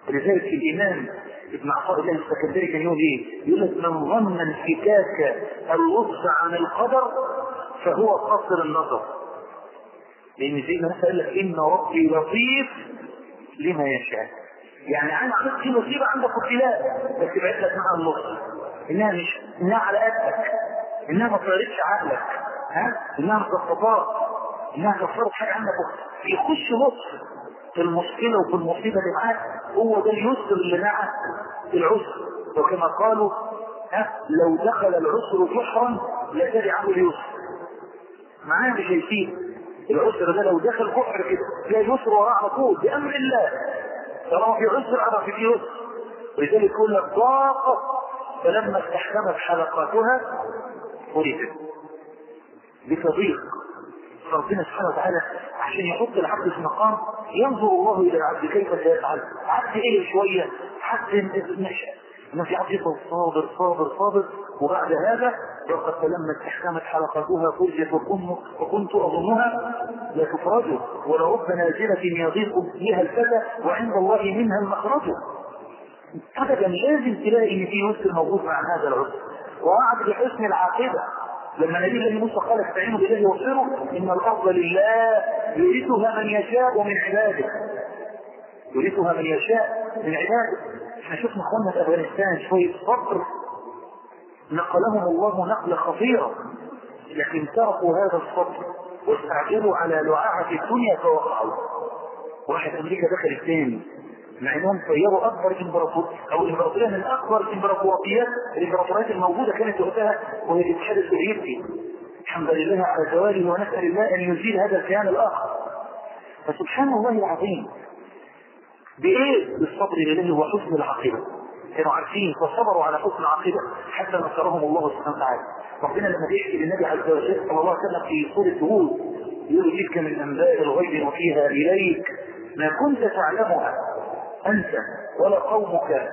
لذلك الإمام ابن عطاء الله السكندري كان يقول إيه؟ يقول لك من ظن انفكاك اللطف عن القدر فهو قصر النظر. لأن زي ما قال لك إن ربي لطيف لما يشاء. يعني أنا عملت في مصيبة عندك ابتلاء بس بعت لك معها اللطف. إنها مش إنها على قدك. إنها ما طيرتش عقلك. ها؟ إنها مخططات. إنها كفرت حاجة عندك يخش في المشكلة وفي المصيبة اللي معاك هو ده اليسر اللي مع العسر. وكما قالوا ها لو دخل العسر جحرا لتبعه اليسر معناه مش هيسيب العسر ده لو دخل جحر كده تلاقي اليسر وراه على طول بأمر الله. طالما في عسر أنا في يسر ولذلك لك ضاقت. فلما استحكمت حلقاتها فرجت بتضيق ربنا سبحانه وتعالى عشان يحط العبد في مقام ينظر الله إلى العبد كيف سيفعل. عبد إيه شوية؟ عبد ما في عبد يفضل صابر صابر صابر. وبعد هذا وقد فلما استحكمت حلقاتها فرجت وكنت وكنت أظنها لا تفرج ولرب نازله يضيق بها الفتى وعند الله منها المخرج. ابدا لازم تلاقي ان في يسر موجود مع هذا العسر ووعد بحسن العاقبة. لما نبي الله موسى قال استعينوا بالله واصبروا إن الأرض لله يورثها من يشاء من عباده. يورثها من يشاء من عباده. إحنا شفنا أخواننا في أفغانستان شوية صبر نقلهم الله نقلة خطيرة. لكن تركوا هذا الصبر واستعجلوا على لعاعة الدنيا فوقعوا. واحد أمريكا دخل الثاني. مع إنهم طيروا أكبر امبراطور أو إمبراطورية من أكبر الامبراطوريات الإمبراطوريات الموجودة كانت وقتها وهي الاتحاد السوفيتي. الحمد لله على زواله ونسأل الله أن يزيل هذا الكيان الآخر. فسبحان الله العظيم. بإيه؟ بالصبر لله وحسن العاقبة. كانوا عارفين فصبروا على حسن العاقبة حتى نصرهم الله سبحانه وتعالى. ربنا لما بيحكي للنبي عز وجل صلى الله عليه وسلم في سورة هود يقول تلك من أنباء الغيب وفيها إليك ما كنت تعلمها. أنت ولا قومك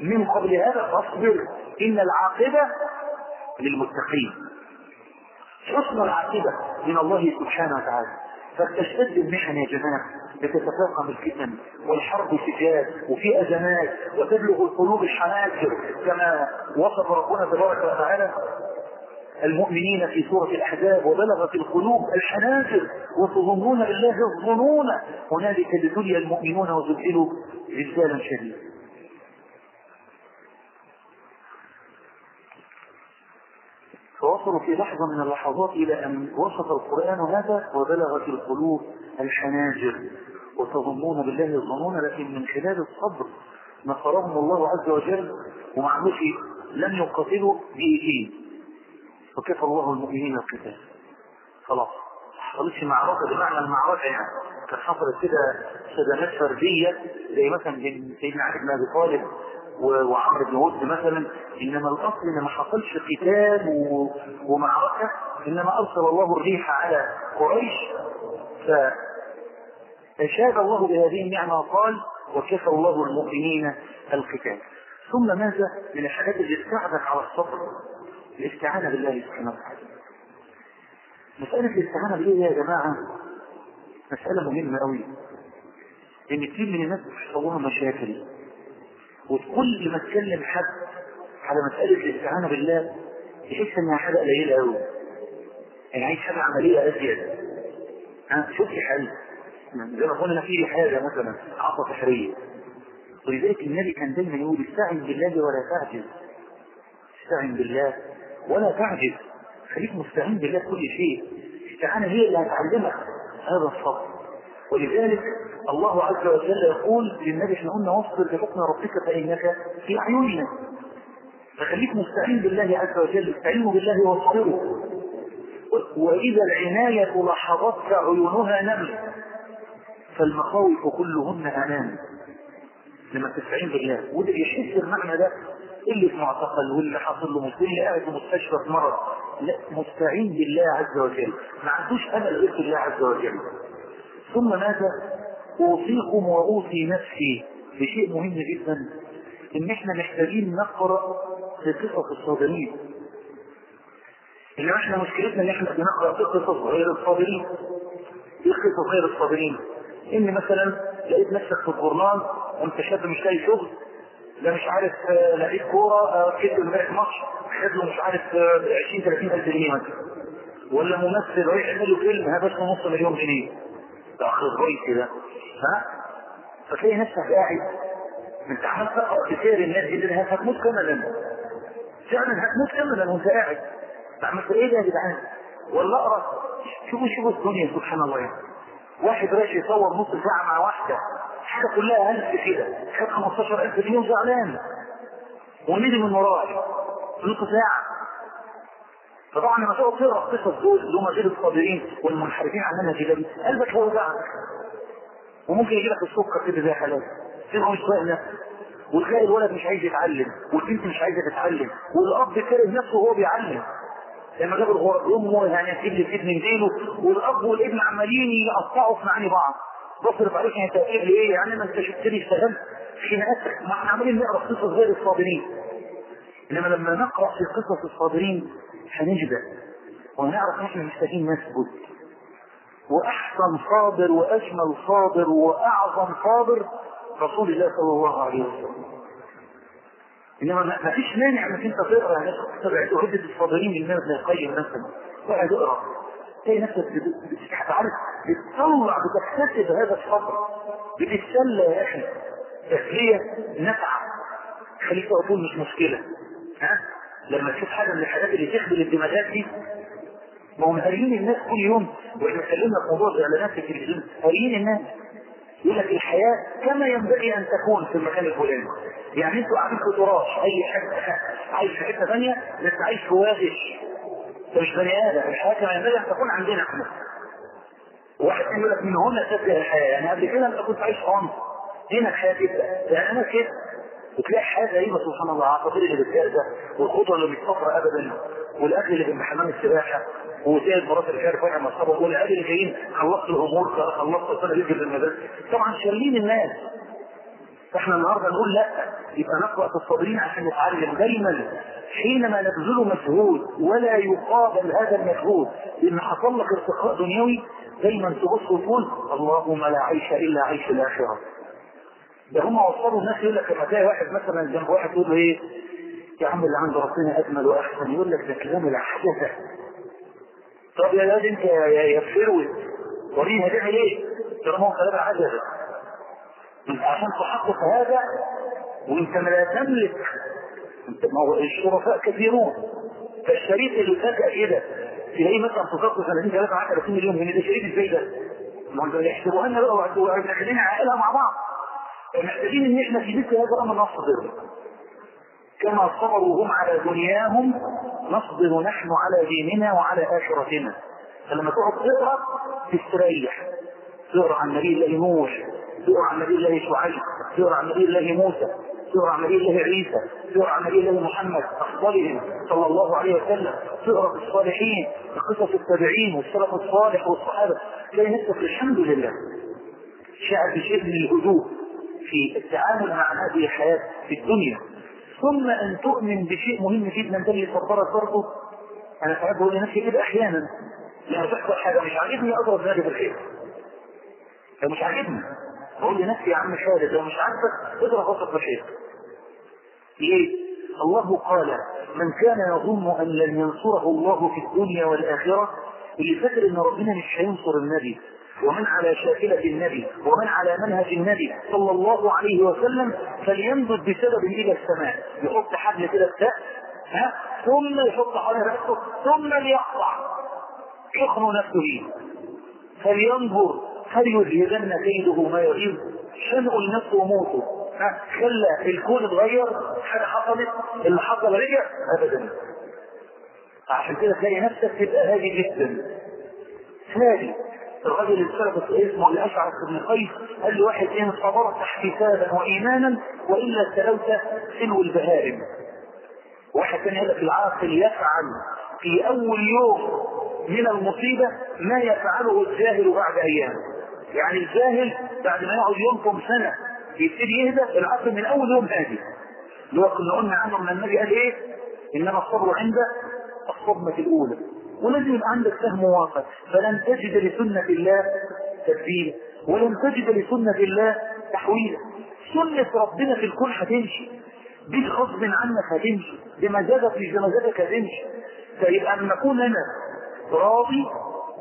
من قبل هذا فاصبر إن العاقبة للمتقين. حسن العاقبة من الله سبحانه وتعالى. فتشتد المحن يا جماعة يتتفاقم الفتن والحرب سجاد وفي أزمات وتبلغ القلوب الحناجر كما وصف ربنا تبارك وتعالى المؤمنين في سورة الأحزاب وبلغت القلوب الحناجر وتظنون بالله الظنون. هنالك ابتلي المؤمنون وزلزلوا زلزالا شديدا. فوصلوا في لحظة من اللحظات إلى أن وصف القرآن هذا وبلغت القلوب الحناجر وتظنون بالله الظنون لكن من خلال الصبر نصرهم الله عز وجل ومعلوش لم يقاتلوا بإيدين وكفى الله المؤمنين القتال؟ خلاص. حصلتش معركة بمعنى المعركة يعني كانت حصلت كده صدمات فردية زي مثلا بين سيدنا علي بن أبي طالب وعمرو بن ود مثلا إنما الأصل إن ما حصلش قتال. ومعركة إنما أرسل الله الريح على قريش فأشاد الله بهذه النعمة وقال وكفى الله المؤمنين القتال ثم ماذا؟ من الحاجات اللي تساعدك على الصبر. الاستعانة بالله سبحانه وتعالى. مسألة الاستعانة بالله يا جماعة مسألة مهمة قوي إن كتير من الناس بيحصل لها مشاكل وكل ما تكلم حد على مسألة الاستعانة بالله يحس إنها حاجة قليلة قوي يعني عايز حاجة عملية أزيد. ها شوف لي حل زي ما قلنا في حاجة مثلا عصا سحرية. ولذلك النبي كان دايما يقول استعن بالله ولا تعجز استعن بالله ولا تعجز خليك مستعين بالله كل شيء. الاستعانة هي اللي هتعلمك هذا الصبر. ولذلك الله عز وجل يقول للنبي إحنا قلنا واصبر لحكم ربك فإنك في اعيننا فخليك مستعين بالله عز وجل استعينوا بالله واصبروا وإذا العناية لاحظتك عيونها نمل فالمخاوف كلهن امام لما تستعين بالله. وده يحس المعنى ده. اللي في معتقل واللي حاصل له مصيبه اللي قاعد في مستشفى في مرض لا مستعين بالله عز وجل. ما عندوش أمل غير في الله عز وجل. ثم ماذا؟ اوصيكم واوصي نفسي بشيء مهم جدا. إن إحنا محتاجين نقرأ في قصص الصابرين. ان إحنا مشكلتنا إن إحنا بنقرأ في قصص غير الصابرين. إيه قصص غير الصابرين. إن مثلا لقيت نفسك في الجورنال وانت شاب مش لاقي شغل لا مش عارف لقيت كورة كسب امبارح ماتش خد له مش عارف 20 30 ألف جنيه ولا ممثل رايح يعمل له فيلم هبش نص مليون جنيه. ده اخر كويس ده ها؟ فتلاقي نفسك قاعد. انت في سير الناس اللي هتموت كاملا فعلا هتموت كاملا وانت قاعد. عملت إيه ده يا جدعان؟ ولا اقرا شوفوا شوفوا الدنيا سبحان الله. يعني واحد راشي يصور نص ساعة مع واحدة. حاجة كلها هلس كده. خد 15000 مليون زعلان وندم من وراه نص ساعة. فطبعا لما تقعد تقرأ قصص دول اللي هم غير الصابرين والمنحرفين عن منهج الله قلبك هيوجعك وممكن يجي لك السكر كده زي حالات تبقى مش طايق نفسك. وتلاقي الولد مش عايز يتعلم والبنت مش عايزة تتعلم والأب كاره نفسه وهو بيعلم. لما جاب الغرب امه يعني هتجيب الابن من ديله والأب والابن عمالين يقطعوا في معاني بعض. بصرف عليك انت هتجيب لي إيه يعني ما انت شفت لي اشتغلت خناقاتك ما إحنا عمالين نقرأ قصص غير الصابرين. إنما لما نقرأ في قصص الصابرين هنجبع ونعرف إحنا محتاجين نثبت وأحسن صابر وأجمل صابر وأعظم صابر رسول الله صلى الله عليه وسلم. إنما ما فيش مانع إنك أنت تقرأ يعني تبع عده الصابرين من ابن القيم مثلا. واحد اقرأ. تلاقي نفسك عارف بتطلع بتكتسب هذا الصبر بتتسلى يا أخي. تسليه نفعه خليك أقول مش مشكلة. ها؟ لما تشوف حاجة من الحاجات اللي تخبل الدماغات دي ما هم الناس كل يوم. وإحنا اتكلمنا في موضوع الإعلانات في التلفزيون. هاريين الناس. يقول لك الحياة كما ينبغي أن تكون في المكان الفلاني. يعني أنتوا قاعدين في تراش أي حد عايش في حتة ثانية بس عايش في واغش أنت مش بني آدم الحياة كما ينبغي أن تكون عندنا إحنا. واحد يقول لك من هنا تبدأ الحياة. يعني قبل كده أنت كنت عايش عنصر هنا الحياة تبدأ. يعني أنا كده وتلاقي حاجة غريبة سبحان الله. العصافير اللي بتجازى والخضرة اللي مش صفرة أبدا والأكل اللي في حمام السباحة المرات اللي كانت راجعة مع الصبر والعيال اللي جايين خلصت الأمور خلصت السنة يجي في المدرسة طبعا شارين الناس. فإحنا النهارده نقول لا يبقى نقرأ في الصابرين عشان نتعلم. دايما حينما نبذل مجهود ولا يقابل هذا المجهود لأن حصل لك ارتقاء دنيوي دايما تبص وتقول اللهم لا عيش إلا عيش الآخرة. ده هم وصلوا الناس يقول لك لما تلاقي واحد مثلا جنب واحد يقول له إيه؟ يا عم اللي عند ربنا أجمل وأحسن يقول لك ده كلام العجزة. طب يا واد انت يا فروي وريني هتعمل إيه؟ طالما هو العجزه انت عشان تحقق هذا وانت لا تملك انت ما هو الشرفاء كثيرون فالشريك اللي فجأة كده تلاقيه مثلا سنتين ثلاثة 10 30 مليون جنيه ده شريك إزاي ده؟ ما هو يحسبوها لنا بقى وخلينا عائلها مع بعض محتاجين ان إحنا في مثل هذا الامر نصبر كما صبروا هم على دنياهم نصبر نحن على ديننا وعلى آخرتنا. فلما تقعد تقرأ تستريح. تقرأ عن نبي الله نوح تقرأ عن نبي الله شعيب تقرأ عن نبي الله موسى تقرأ عن نبي الله عيسى تقرأ عن نبي الله محمد أفضلهم صلى الله عليه وسلم. تقرأ في الصالحين قصص التابعين والسلف الصالح والصحابة. تلاقي نفسك الحمد لله. بشيء من الهدوء في التعامل مع هذه الحياة في الدنيا. ثم أن تؤمن بشيء مهم جدا ده اللي صبرك برضه أنا ساعات بقول لنفسي كده أحيانا. لما تحصل حاجة مش عاجبني أضرب نادي بالخير. لو مش عاجبني بقول لنفسي يا عم خالد لو مش عاجبك اضرب وسط بالخير ليه؟ الله قال من كان يظن أن لن ينصره الله في الدنيا والآخرة اللي فاكر إن ربنا مش هينصر النبي. ومن على شاكلة النبي ومن على منهج النبي صلى الله عليه وسلم فلينبت بسبب إلى السماء. يحط حبل كده السقف ها؟ ثم يحط حوالين رأسه ثم ليقطع. يخنو نفسه به فلينظر هل يذهبن كيده ما يغيظ؟ شنق النفس وموته. خلى الكون اتغير حاجة حصلت اللي حصل رجع ابدا. عشان كده تلاقي نفسك تبقى هادي جدا. هادي. الرجل سلف اسمه الأشعث بن قيس قال له واحد ان صبرت احتسابا وإيمانا وإلا سلوت سلو البهائم. واحد كان يقول العاقل يفعل في أول يوم من المصيبة ما يفعله الجاهل بعد أيام. يعني الجاهل بعد ما يقعد يومكم سنة يبتدي يهدى العقل من أول يوم هادي. اللي هو كنا قلنا عنه من النبي قال إيه؟ إنما الصبر عند الصدمة الأولى. ولازم يبقى عندك فهم واقع. فلن تجد لسنة الله تبديلا ولن تجد لسنة الله تحويلا سنة ربنا في الكون هتمشي. دي غصب عنك هتمشي. بمزاجك مش بمزاجك هتمشي. فيبقى أن نكون أنا راضي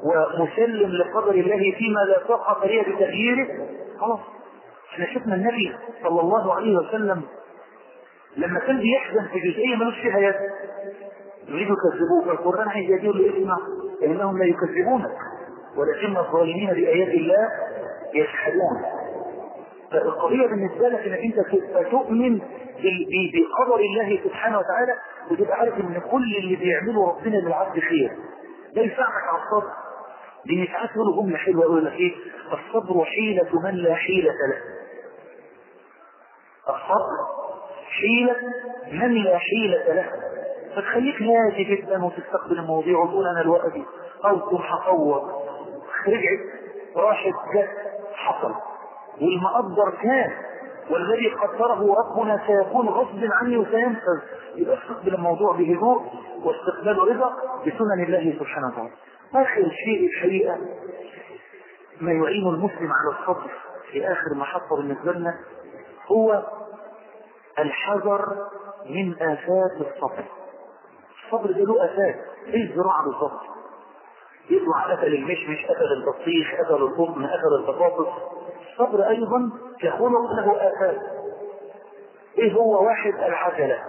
ومسلم لقدر الله فيما لا طاقة لي بتغييره خلاص. إحنا شفنا النبي صلى الله عليه وسلم لما كان بيحزن في جزئية ملوش فيها يد. يريدوا يكذبوك القرآن عايز يقول له اسمع إنهم لا يكذبونك ولكن الظالمين بآيات الله يجحدون. فالقضية بالنسبة لك إنك أنت تؤمن بقدر الله سبحانه وتعالى وتبقى عارف إن كل اللي بيعمله ربنا للعبد خير. ده يساعدك على الصبر. لأن ساعات يقولوا جملة حلوة يقول لك إيه الصبر حيلة من لا حيلة له. الصبر حيلة من لا حيلة له. فتخليك هادي جدا وتستقبل المواضيع وتقول أنا الوقت. أو هفوض رجعت راحت جت حصل. والمقدر كان. والذي قدره ربنا سيكون غصب عني وسينفذ. يبقى استقبل الموضوع بهدوء واستقبال رضا بسنن الله سبحانه وتعالى. آخر شيء الحقيقة ما يعين المسلم على الصبر في آخر محطة بالنسبة لنا هو الحذر من آفات الصبر. الصبر ده له افات إيه الزراعة بالظبط؟ يطلع أكل المشمش أكل البطيخ أكل القطن أكل البطاطس. الصبر أيضا كخلق له افات إيه هو واحد العجلة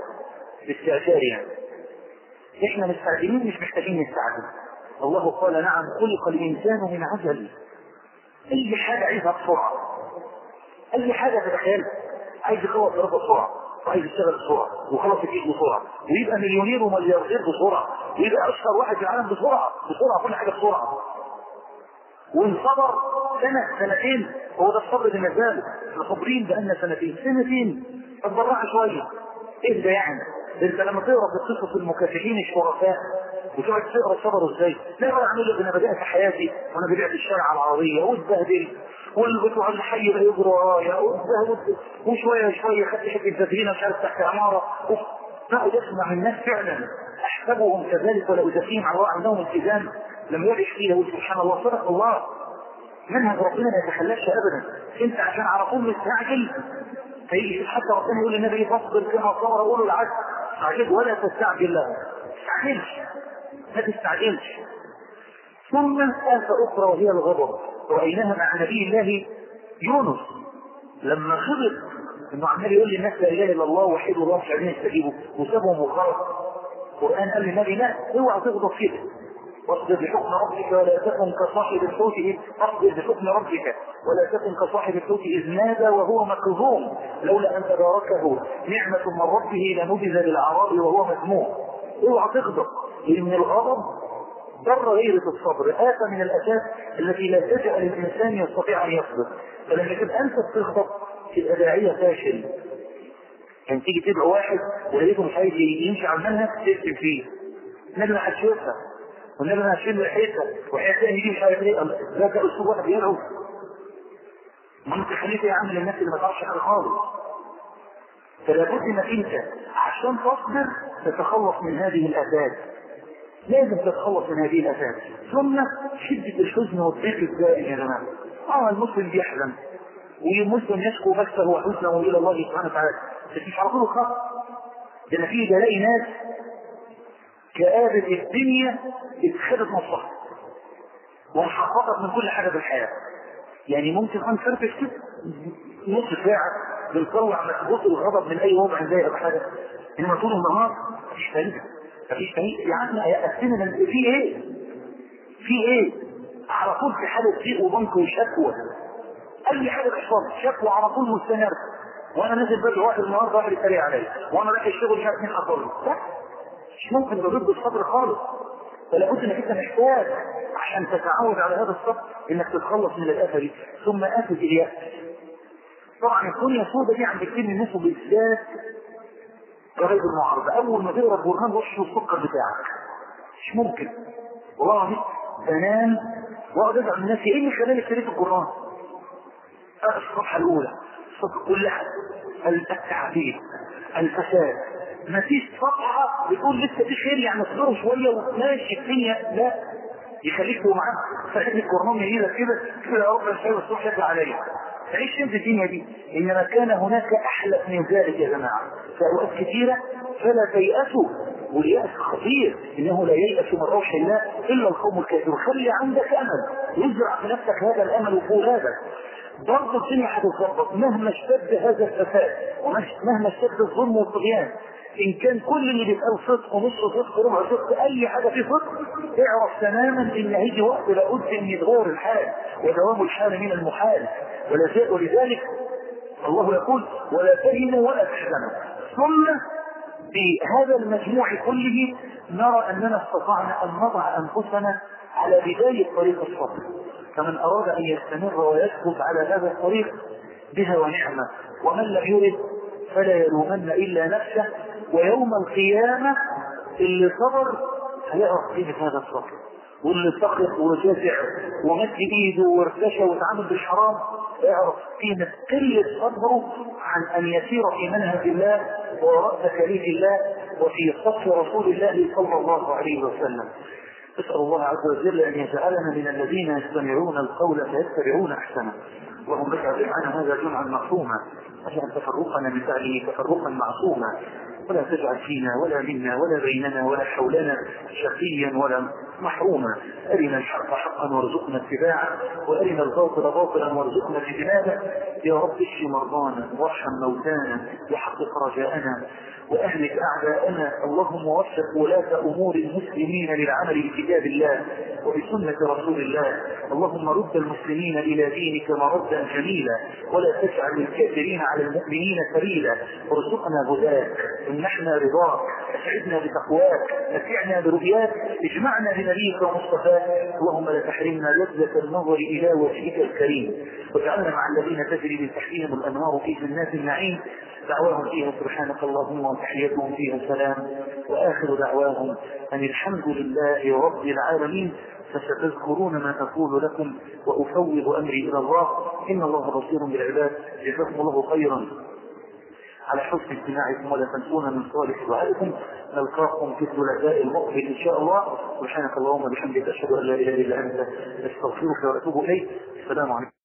باستعجال يعني؟ إحنا مستعجلين مش محتاجين نستعجل. الله قال نعم خلق الإنسان من عجل. أي حاجة عايزها بسرعة. أي حاجة تتخيلها. عايز يخلص دراسه بسرعة. وعايز يشتغل بسرعة وخلص الجيش بسرعة ويبقى مليونير وملياردير بسرعة ويبقى أشهر واحد في العالم بسرعة بسرعة كل حاجة بسرعة. وان صبر سنة سنتين هو ده الصبر بالنسبة له إحنا صابرين بقالنا سنتين سنتين. بالراحة شوية. ده يعني انت لما تقرأ في قصص المكافحين الشرفاء وتقعد تقرأ صبروا إزاي لا بقى أعمل لك أنا بدأت حياتي وأنا بدأت الشارع العربية واتبهدل والبتوع الحي بقى يجروا ورايا وشوية شوية خدت حتة تدرينه مش عارف تحت عمارة بقعد اسمع الناس فعلا. أحسبهم كذلك ولا ازكيهم على الله عندهم التزام لم يرح فيها يقول سبحان الله صدق الله. منهج ربنا ما يتخلاش ابدا. أنت عشان على طول مستعجل فيجي حتى ربنا يقول للنبي فاصبر كما صبر أقول العكس استعجل ولا تستعجل له. تستعجلش ما تستعجلش. ثم آفة أخرى وهي الغضب. رأيناها مع نبي الله يونس. لما خبر إنه عمال يقول للناس لا إله إلا الله وحيد الله مش عايزين يستجيبوا. وسابهم وخرج القران قال للنبي لا اوعى تغضب كده واصبر بحكم ربك ولا تكن كصاحب الحوت اصبر بحكم ربك ولا تكن كصاحب الحوت إذ نادى وهو مكظوم لولا أن تداركه نعمة من ربه لنبذ بالأعراب وهو مذموم. اوعى تغضب لأن الغضب ضر غيرة الصبر. آفة من الآفات التي لا تجعل الإنسان يستطيع أن يصبر. فلما تبقى أنت بتغضب تبقى داعية فاشل. يعني تيجي تدعو واحد مش عايز يمشي على المنهج تقتل فيه. هتشوفها والنبي ما هتشيل ريحتها وحياتها دي مش عارف إيه ده ده أسلوب واحد بيدعو ما انت خليك يا عم للناس اللي ما تعرفش حاجة خالص. فلا بد إنك أنت عشان تصبر تتخلص من هذه الافات لازم تتخلص من هذه الافات ثم شده الحزن والضيق الدائم يا جماعة. آه المسلم بيحزن والمسلم يشكو بثه وحزنه إلى الله سبحانه وتعالى. بس مش على طول الخط ده أنا فيه بلاقي ناس كآبة الدنيا اتخذت نصها وانحطت من كل حاجة في الحياة. يعني ممكن أن ترفش كده. نص ساعة بنطلع مكبوط الغضب من أي وضع زي أو حاجة. إنما طول النهار مفيش فايدة مفيش فايدة يا عم يأسنا في إيه؟ في إيه؟ على طول في حالة ضيق وضنك وشكوى أي حاجة تحصل شكوى على طول مستمر. وأنا نازل بدري واحد النهارده واحد يتريق عليا. وأنا رايح الشغل مش عارف مين حصل لي. مش ممكن ضد الصبر خالص. فلا بد انك انت محتاج عشان تتعود على هذا الصبر انك تتخلص من الآفة دي ثم آفة الياس طبعا الدنيا سودة دي عند كتير من الناس وبالذات قريب المعارضة أول ما تقرأ البرهان وش السكر بتاعك؟ مش ممكن. والله بنام وأقعد من نفسي إيه اللي خلاني اشتريت القرآن؟ الصفحة الأولى الصفحة كلها التعديل الفساد. ما فيش صفحة بتقول لسه في خير يعني اصبروا شوية وماشي الدنيا لا. يخليك معاك. فاخد القرآن من إيدك كده كده يا رب الخير الصبح يطلع عليا تعيش انت الدنيا دي. انما كان هناك أحلى من ذلك يا جماعة. في أوقات كثيرة فلا تيأسوا واليأس خطير. إنه لا ييأس من روح الله إلا القوم الكافرون. خلي عندك أمل. يزرع في نفسك هذا الأمل وفولاذك برضه الدنيا هتتظبط مهما اشتد هذا الفساد مهما اشتد الظلم والطغيان إن كان كل اللي بيتقال صدق ونص صدق وربع صدق أي حاجة فيه صدق اعرف تماما إن هيجي وقت لابد إن يتغير الحال ودوام الحال من المحال. ولذلك الله يقول ولا تهنوا ولا تحزنوا ثم بهذا المجموع كله نرى أننا استطعنا أن نضع أنفسنا على بدايه طريق الصبر. فمن أراد أن يستمر ويثبت على هذا الطريق بها ونعمة. ومن لم يرد فلا يلومن إلا نفسه. ويوم القيامة اللي صبر هيعرف قيمة هذا الصبر واللي سقط وجزع ومد إيده وارتشى وتعامل بالحرام يعرف قيمة قلة صبره عن أن يسير في منهج الله ووراء تكاليف الله وفي صف رسول الله صلى الله عليه وسلم. أسأل الله عز وجل أن يجعلنا من الذين يستمعون القول فيتبعون أحسنه. اللهم اجعل هذا جمعا معصوما واجعل تفرقنا من بعده تفرقا معصوما ولا تجعل فينا ولا منا ولا بيننا ولا حولنا شقيا ولا محروما. أرنا الحق حقا وارزقنا اتباعه وأرنا الباطل باطلا وارزقنا اجتنابه. يا رب اشف مرضانا وارحم موتانا وحقق رجاءنا. وأهلك أعداءنا. اللهم وفق ولاة أمور المسلمين للعمل بكتاب الله وبسنة رسول الله. اللهم رد المسلمين إلى دينك مردا جميلا. ولا تجعل للكافرين على المؤمنين سبيلا. وارزقنا هداك. امنحنا رضاك. أسعدنا بتقواك. متعنا برؤياك. اجمعنا بنبيك ومصطفاك اللهم لا تحرمنا لذة النظر إلى وجهك الكريم. واجعلنا مع الذين تجري من تحتهم الأنهار في جنات النعيم. دعواهم فيها سبحانك اللهم وتحيتهم فيها سلام. وآخر دعواهم أن الحمد لله رب العالمين. فستذكرون ما أقول لكم وأفوض أمري إلى الله. إن الله بصير بالعباد. جزاكم الله خيرا. على حسن استماعكم ولا تنسونا من صالح دعائكم. نلقاكم في الثلاثاء المقبل إن شاء الله. سبحانك اللهم وبحمدك أشهد أن لا إله إلا أنت. أستغفرك وأتوب إليك. السلام عليكم.